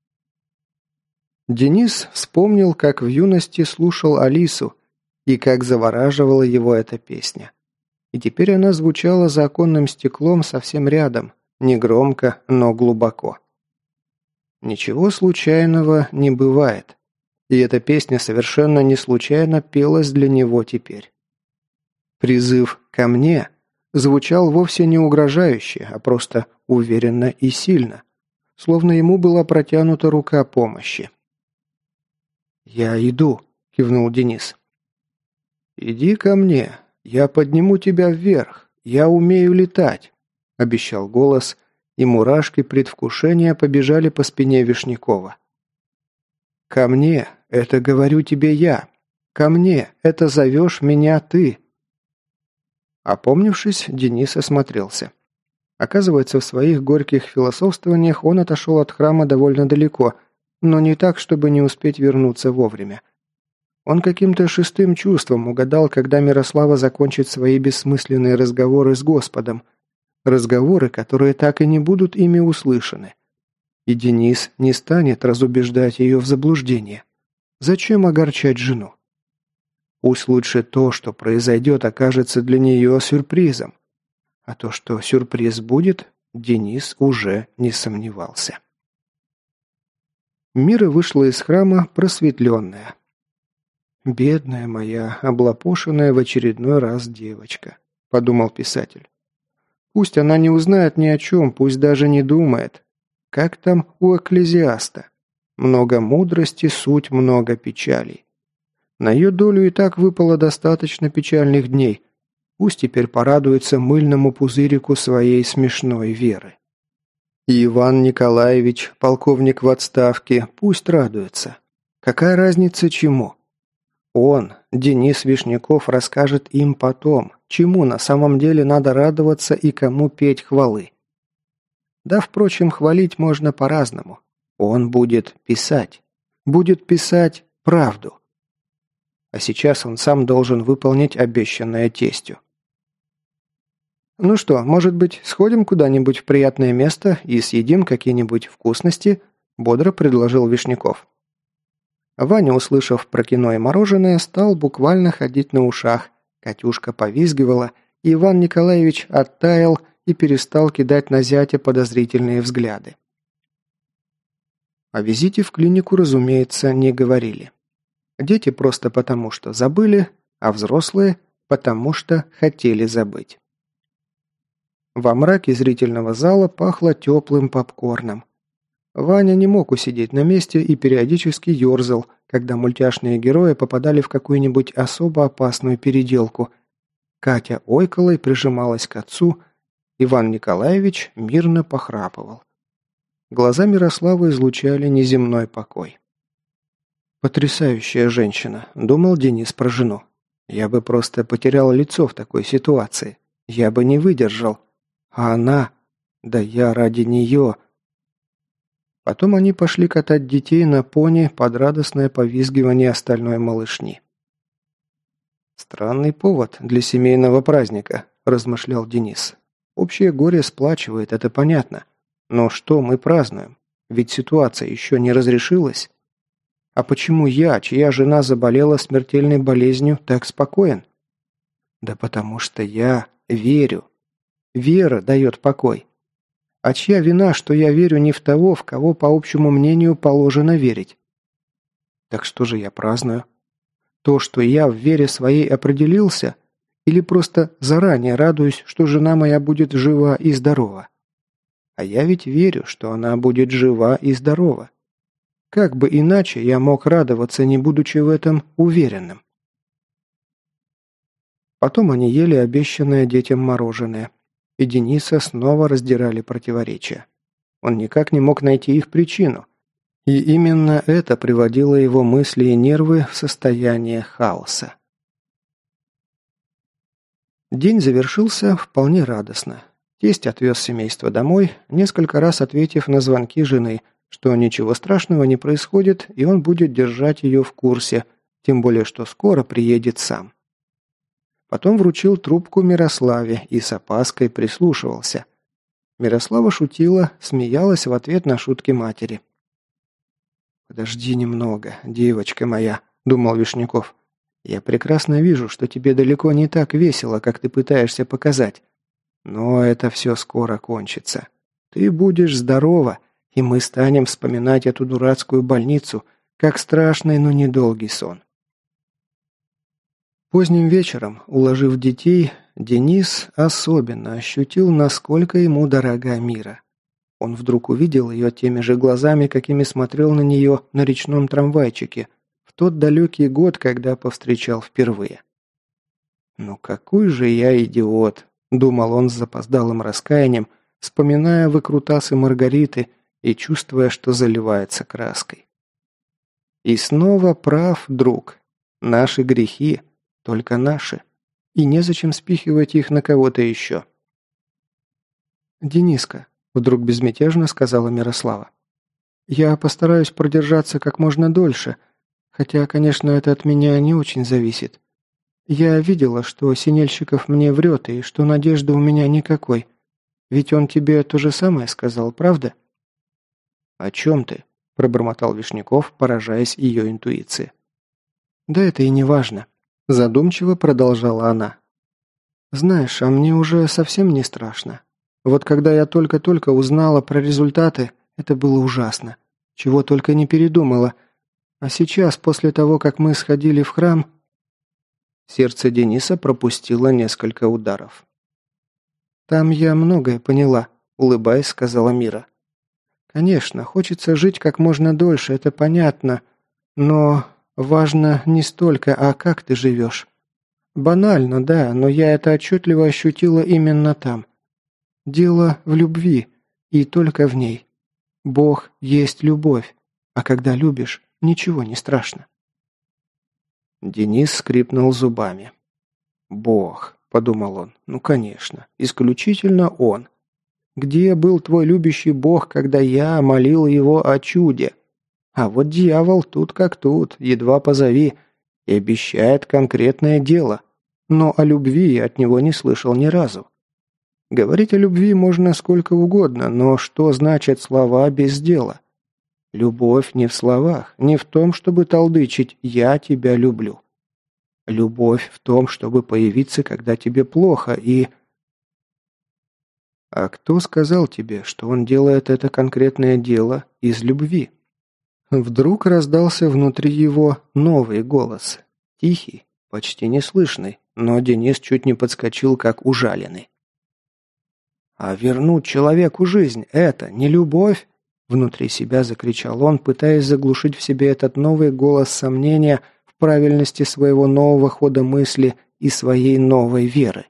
Денис вспомнил, как в юности слушал Алису и как завораживала его эта песня и теперь она звучала за оконным стеклом совсем рядом, негромко, но глубоко. Ничего случайного не бывает, и эта песня совершенно не случайно пелась для него теперь. Призыв «ко мне» звучал вовсе не угрожающе, а просто уверенно и сильно, словно ему была протянута рука помощи. «Я иду», – кивнул Денис. «Иди ко мне, «Я подниму тебя вверх. Я умею летать», – обещал голос, и мурашки предвкушения побежали по спине Вишнякова. «Ко мне, это говорю тебе я. Ко мне, это зовешь меня ты». Опомнившись, Денис осмотрелся. Оказывается, в своих горьких философствованиях он отошел от храма довольно далеко, но не так, чтобы не успеть вернуться вовремя. Он каким-то шестым чувством угадал, когда Мирослава закончит свои бессмысленные разговоры с Господом. Разговоры, которые так и не будут ими услышаны. И Денис не станет разубеждать ее в заблуждение. Зачем огорчать жену? Пусть лучше то, что произойдет, окажется для нее сюрпризом. А то, что сюрприз будет, Денис уже не сомневался. Мира вышла из храма просветленная. «Бедная моя, облапошенная в очередной раз девочка», – подумал писатель. «Пусть она не узнает ни о чем, пусть даже не думает. Как там у экклезиаста? Много мудрости, суть много печалей. На ее долю и так выпало достаточно печальных дней. Пусть теперь порадуется мыльному пузырику своей смешной веры. И Иван Николаевич, полковник в отставке, пусть радуется. Какая разница чему?» Он, Денис Вишняков, расскажет им потом, чему на самом деле надо радоваться и кому петь хвалы. Да, впрочем, хвалить можно по-разному. Он будет писать. Будет писать правду. А сейчас он сам должен выполнить обещанное тестю. «Ну что, может быть, сходим куда-нибудь в приятное место и съедим какие-нибудь вкусности?» – бодро предложил Вишняков. Ваня, услышав про кино и мороженое, стал буквально ходить на ушах. Катюшка повизгивала, и Иван Николаевич оттаял и перестал кидать на зятя подозрительные взгляды. О визите в клинику, разумеется, не говорили. Дети просто потому, что забыли, а взрослые потому, что хотели забыть. Во мраке зрительного зала пахло теплым попкорном. Ваня не мог усидеть на месте и периодически ерзал, когда мультяшные герои попадали в какую-нибудь особо опасную переделку. Катя ойкала и прижималась к отцу, Иван Николаевич мирно похрапывал. Глаза Мирославы излучали неземной покой. «Потрясающая женщина», — думал Денис про жену. «Я бы просто потерял лицо в такой ситуации. Я бы не выдержал. А она... Да я ради нее...» Потом они пошли катать детей на пони под радостное повизгивание остальной малышни. «Странный повод для семейного праздника», – размышлял Денис. «Общее горе сплачивает, это понятно. Но что мы празднуем? Ведь ситуация еще не разрешилась. А почему я, чья жена заболела смертельной болезнью, так спокоен? Да потому что я верю. Вера дает покой. А чья вина, что я верю не в того, в кого, по общему мнению, положено верить? Так что же я праздную? То, что я в вере своей определился, Или просто заранее радуюсь, что жена моя будет жива и здорова? А я ведь верю, что она будет жива и здорова. Как бы иначе я мог радоваться, не будучи в этом уверенным? Потом они ели обещанное детям мороженое, и Дениса снова раздирали противоречия. Он никак не мог найти их причину. И именно это приводило его мысли и нервы в состояние хаоса. День завершился вполне радостно. Тесть отвез семейство домой, несколько раз ответив на звонки жены, что ничего страшного не происходит, и он будет держать ее в курсе, тем более что скоро приедет сам. Потом вручил трубку Мирославе и с опаской прислушивался. Мирослава шутила, смеялась в ответ на шутки матери. «Подожди немного, девочка моя», — думал Вишняков. «Я прекрасно вижу, что тебе далеко не так весело, как ты пытаешься показать. Но это все скоро кончится. Ты будешь здорова, и мы станем вспоминать эту дурацкую больницу, как страшный, но недолгий сон». Поздним вечером, уложив детей, Денис особенно ощутил, насколько ему дорога мира. Он вдруг увидел ее теми же глазами, какими смотрел на нее на речном трамвайчике в тот далекий год, когда повстречал впервые. «Ну какой же я идиот!» – думал он с запоздалым раскаянием, вспоминая выкрутасы Маргариты и чувствуя, что заливается краской. И снова прав, друг. Наши грехи только наши. И незачем спихивать их на кого-то еще. «Дениска», — вдруг безмятежно сказала Мирослава. «Я постараюсь продержаться как можно дольше, хотя, конечно, это от меня не очень зависит. Я видела, что Синельщиков мне врет и что надежды у меня никакой. Ведь он тебе то же самое сказал, правда?» «О чем ты?» – пробормотал Вишняков, поражаясь ее интуиции. «Да это и не важно. Задумчиво продолжала она. «Знаешь, а мне уже совсем не страшно. Вот когда я только-только узнала про результаты, это было ужасно. Чего только не передумала. А сейчас, после того, как мы сходили в храм...» Сердце Дениса пропустило несколько ударов. «Там я многое поняла», — улыбаясь, сказала Мира. «Конечно, хочется жить как можно дольше, это понятно. Но Важно не столько, а как ты живешь. Банально, да, но я это отчетливо ощутила именно там. Дело в любви, и только в ней. Бог есть любовь, а когда любишь, ничего не страшно. Денис скрипнул зубами. «Бог», — подумал он, — «ну, конечно, исключительно он. Где был твой любящий Бог, когда я молил его о чуде?» А вот дьявол тут как тут, едва позови, и обещает конкретное дело. Но о любви я от него не слышал ни разу. Говорить о любви можно сколько угодно, но что значит слова без дела? Любовь не в словах, не в том, чтобы толдычить «я тебя люблю». Любовь в том, чтобы появиться, когда тебе плохо, и... А кто сказал тебе, что он делает это конкретное дело из любви? Вдруг раздался внутри его новый голос. Тихий, почти неслышный, но Денис чуть не подскочил, как ужаленный. «А вернуть человеку жизнь – это не любовь?» Внутри себя закричал он, пытаясь заглушить в себе этот новый голос сомнения в правильности своего нового хода мысли и своей новой веры.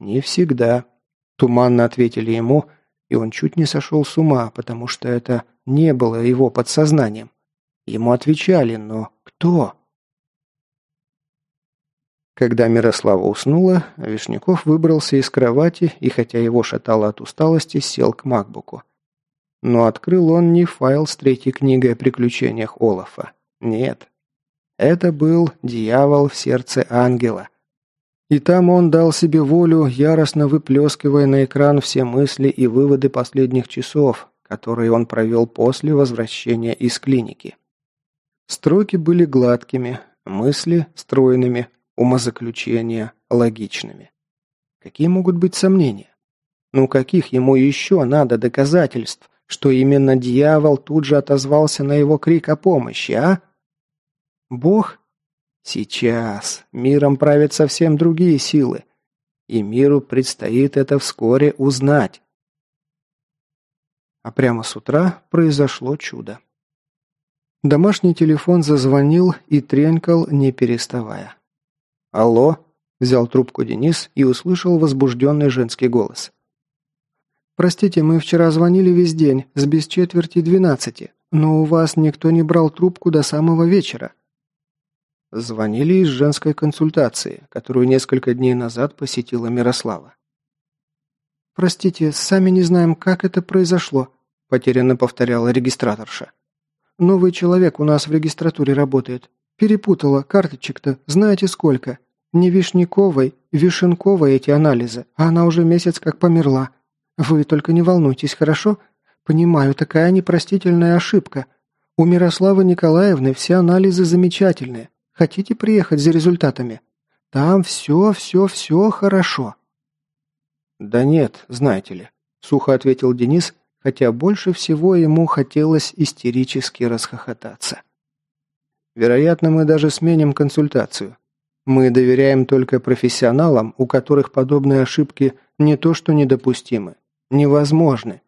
«Не всегда», – туманно ответили ему, и он чуть не сошел с ума, потому что это не было его подсознанием. Ему отвечали, но кто? Когда Мирослава уснула, Вишняков выбрался из кровати и, хотя его шатало от усталости, сел к макбуку. Но открыл он не файл с третьей книгой о приключениях Олафа. Нет. Это был «Дьявол в сердце ангела». И там он дал себе волю, яростно выплескивая на экран все мысли и выводы последних часов, которые он провел после возвращения из клиники. Строки были гладкими, мысли стройными, умозаключения логичными. Какие могут быть сомнения? Ну каких ему еще надо доказательств, что именно дьявол тут же отозвался на его крик о помощи, а? Бог? Сейчас. Миром правят совсем другие силы. И миру предстоит это вскоре узнать. А прямо с утра произошло чудо. Домашний телефон зазвонил и тренькал, не переставая. «Алло?» – взял трубку Денис и услышал возбужденный женский голос. «Простите, мы вчера звонили весь день, с без четверти двенадцати, но у вас никто не брал трубку до самого вечера». Звонили из женской консультации, которую несколько дней назад посетила Мирослава. «Простите, сами не знаем, как это произошло», – потерянно повторяла регистраторша. «Новый человек у нас в регистратуре работает. Перепутала, карточек-то, знаете сколько. Не Вишняковой, Вишенковой эти анализы, а она уже месяц как померла. Вы только не волнуйтесь, хорошо? Понимаю, такая непростительная ошибка. У Мирославы Николаевны все анализы замечательные. Хотите приехать за результатами? Там все, все, все хорошо». «Да нет, знаете ли», – сухо ответил Денис, хотя больше всего ему хотелось истерически расхохотаться. «Вероятно, мы даже сменим консультацию. Мы доверяем только профессионалам, у которых подобные ошибки не то что недопустимы, невозможны».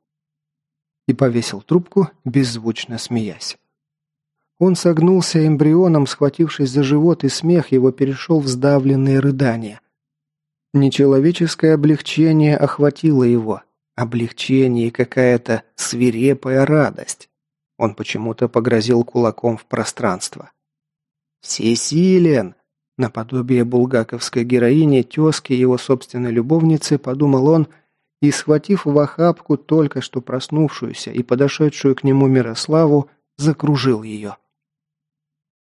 И повесил трубку, беззвучно смеясь. Он согнулся эмбрионом, схватившись за живот, и смех его перешел в сдавленные рыдания. Нечеловеческое облегчение охватило его. Облегчение и какая-то свирепая радость. Он почему-то погрозил кулаком в пространство. «Всесилен!» Наподобие булгаковской героини, тезки его собственной любовницы, подумал он, и, схватив в охапку только что проснувшуюся и подошедшую к нему Мирославу, закружил ее.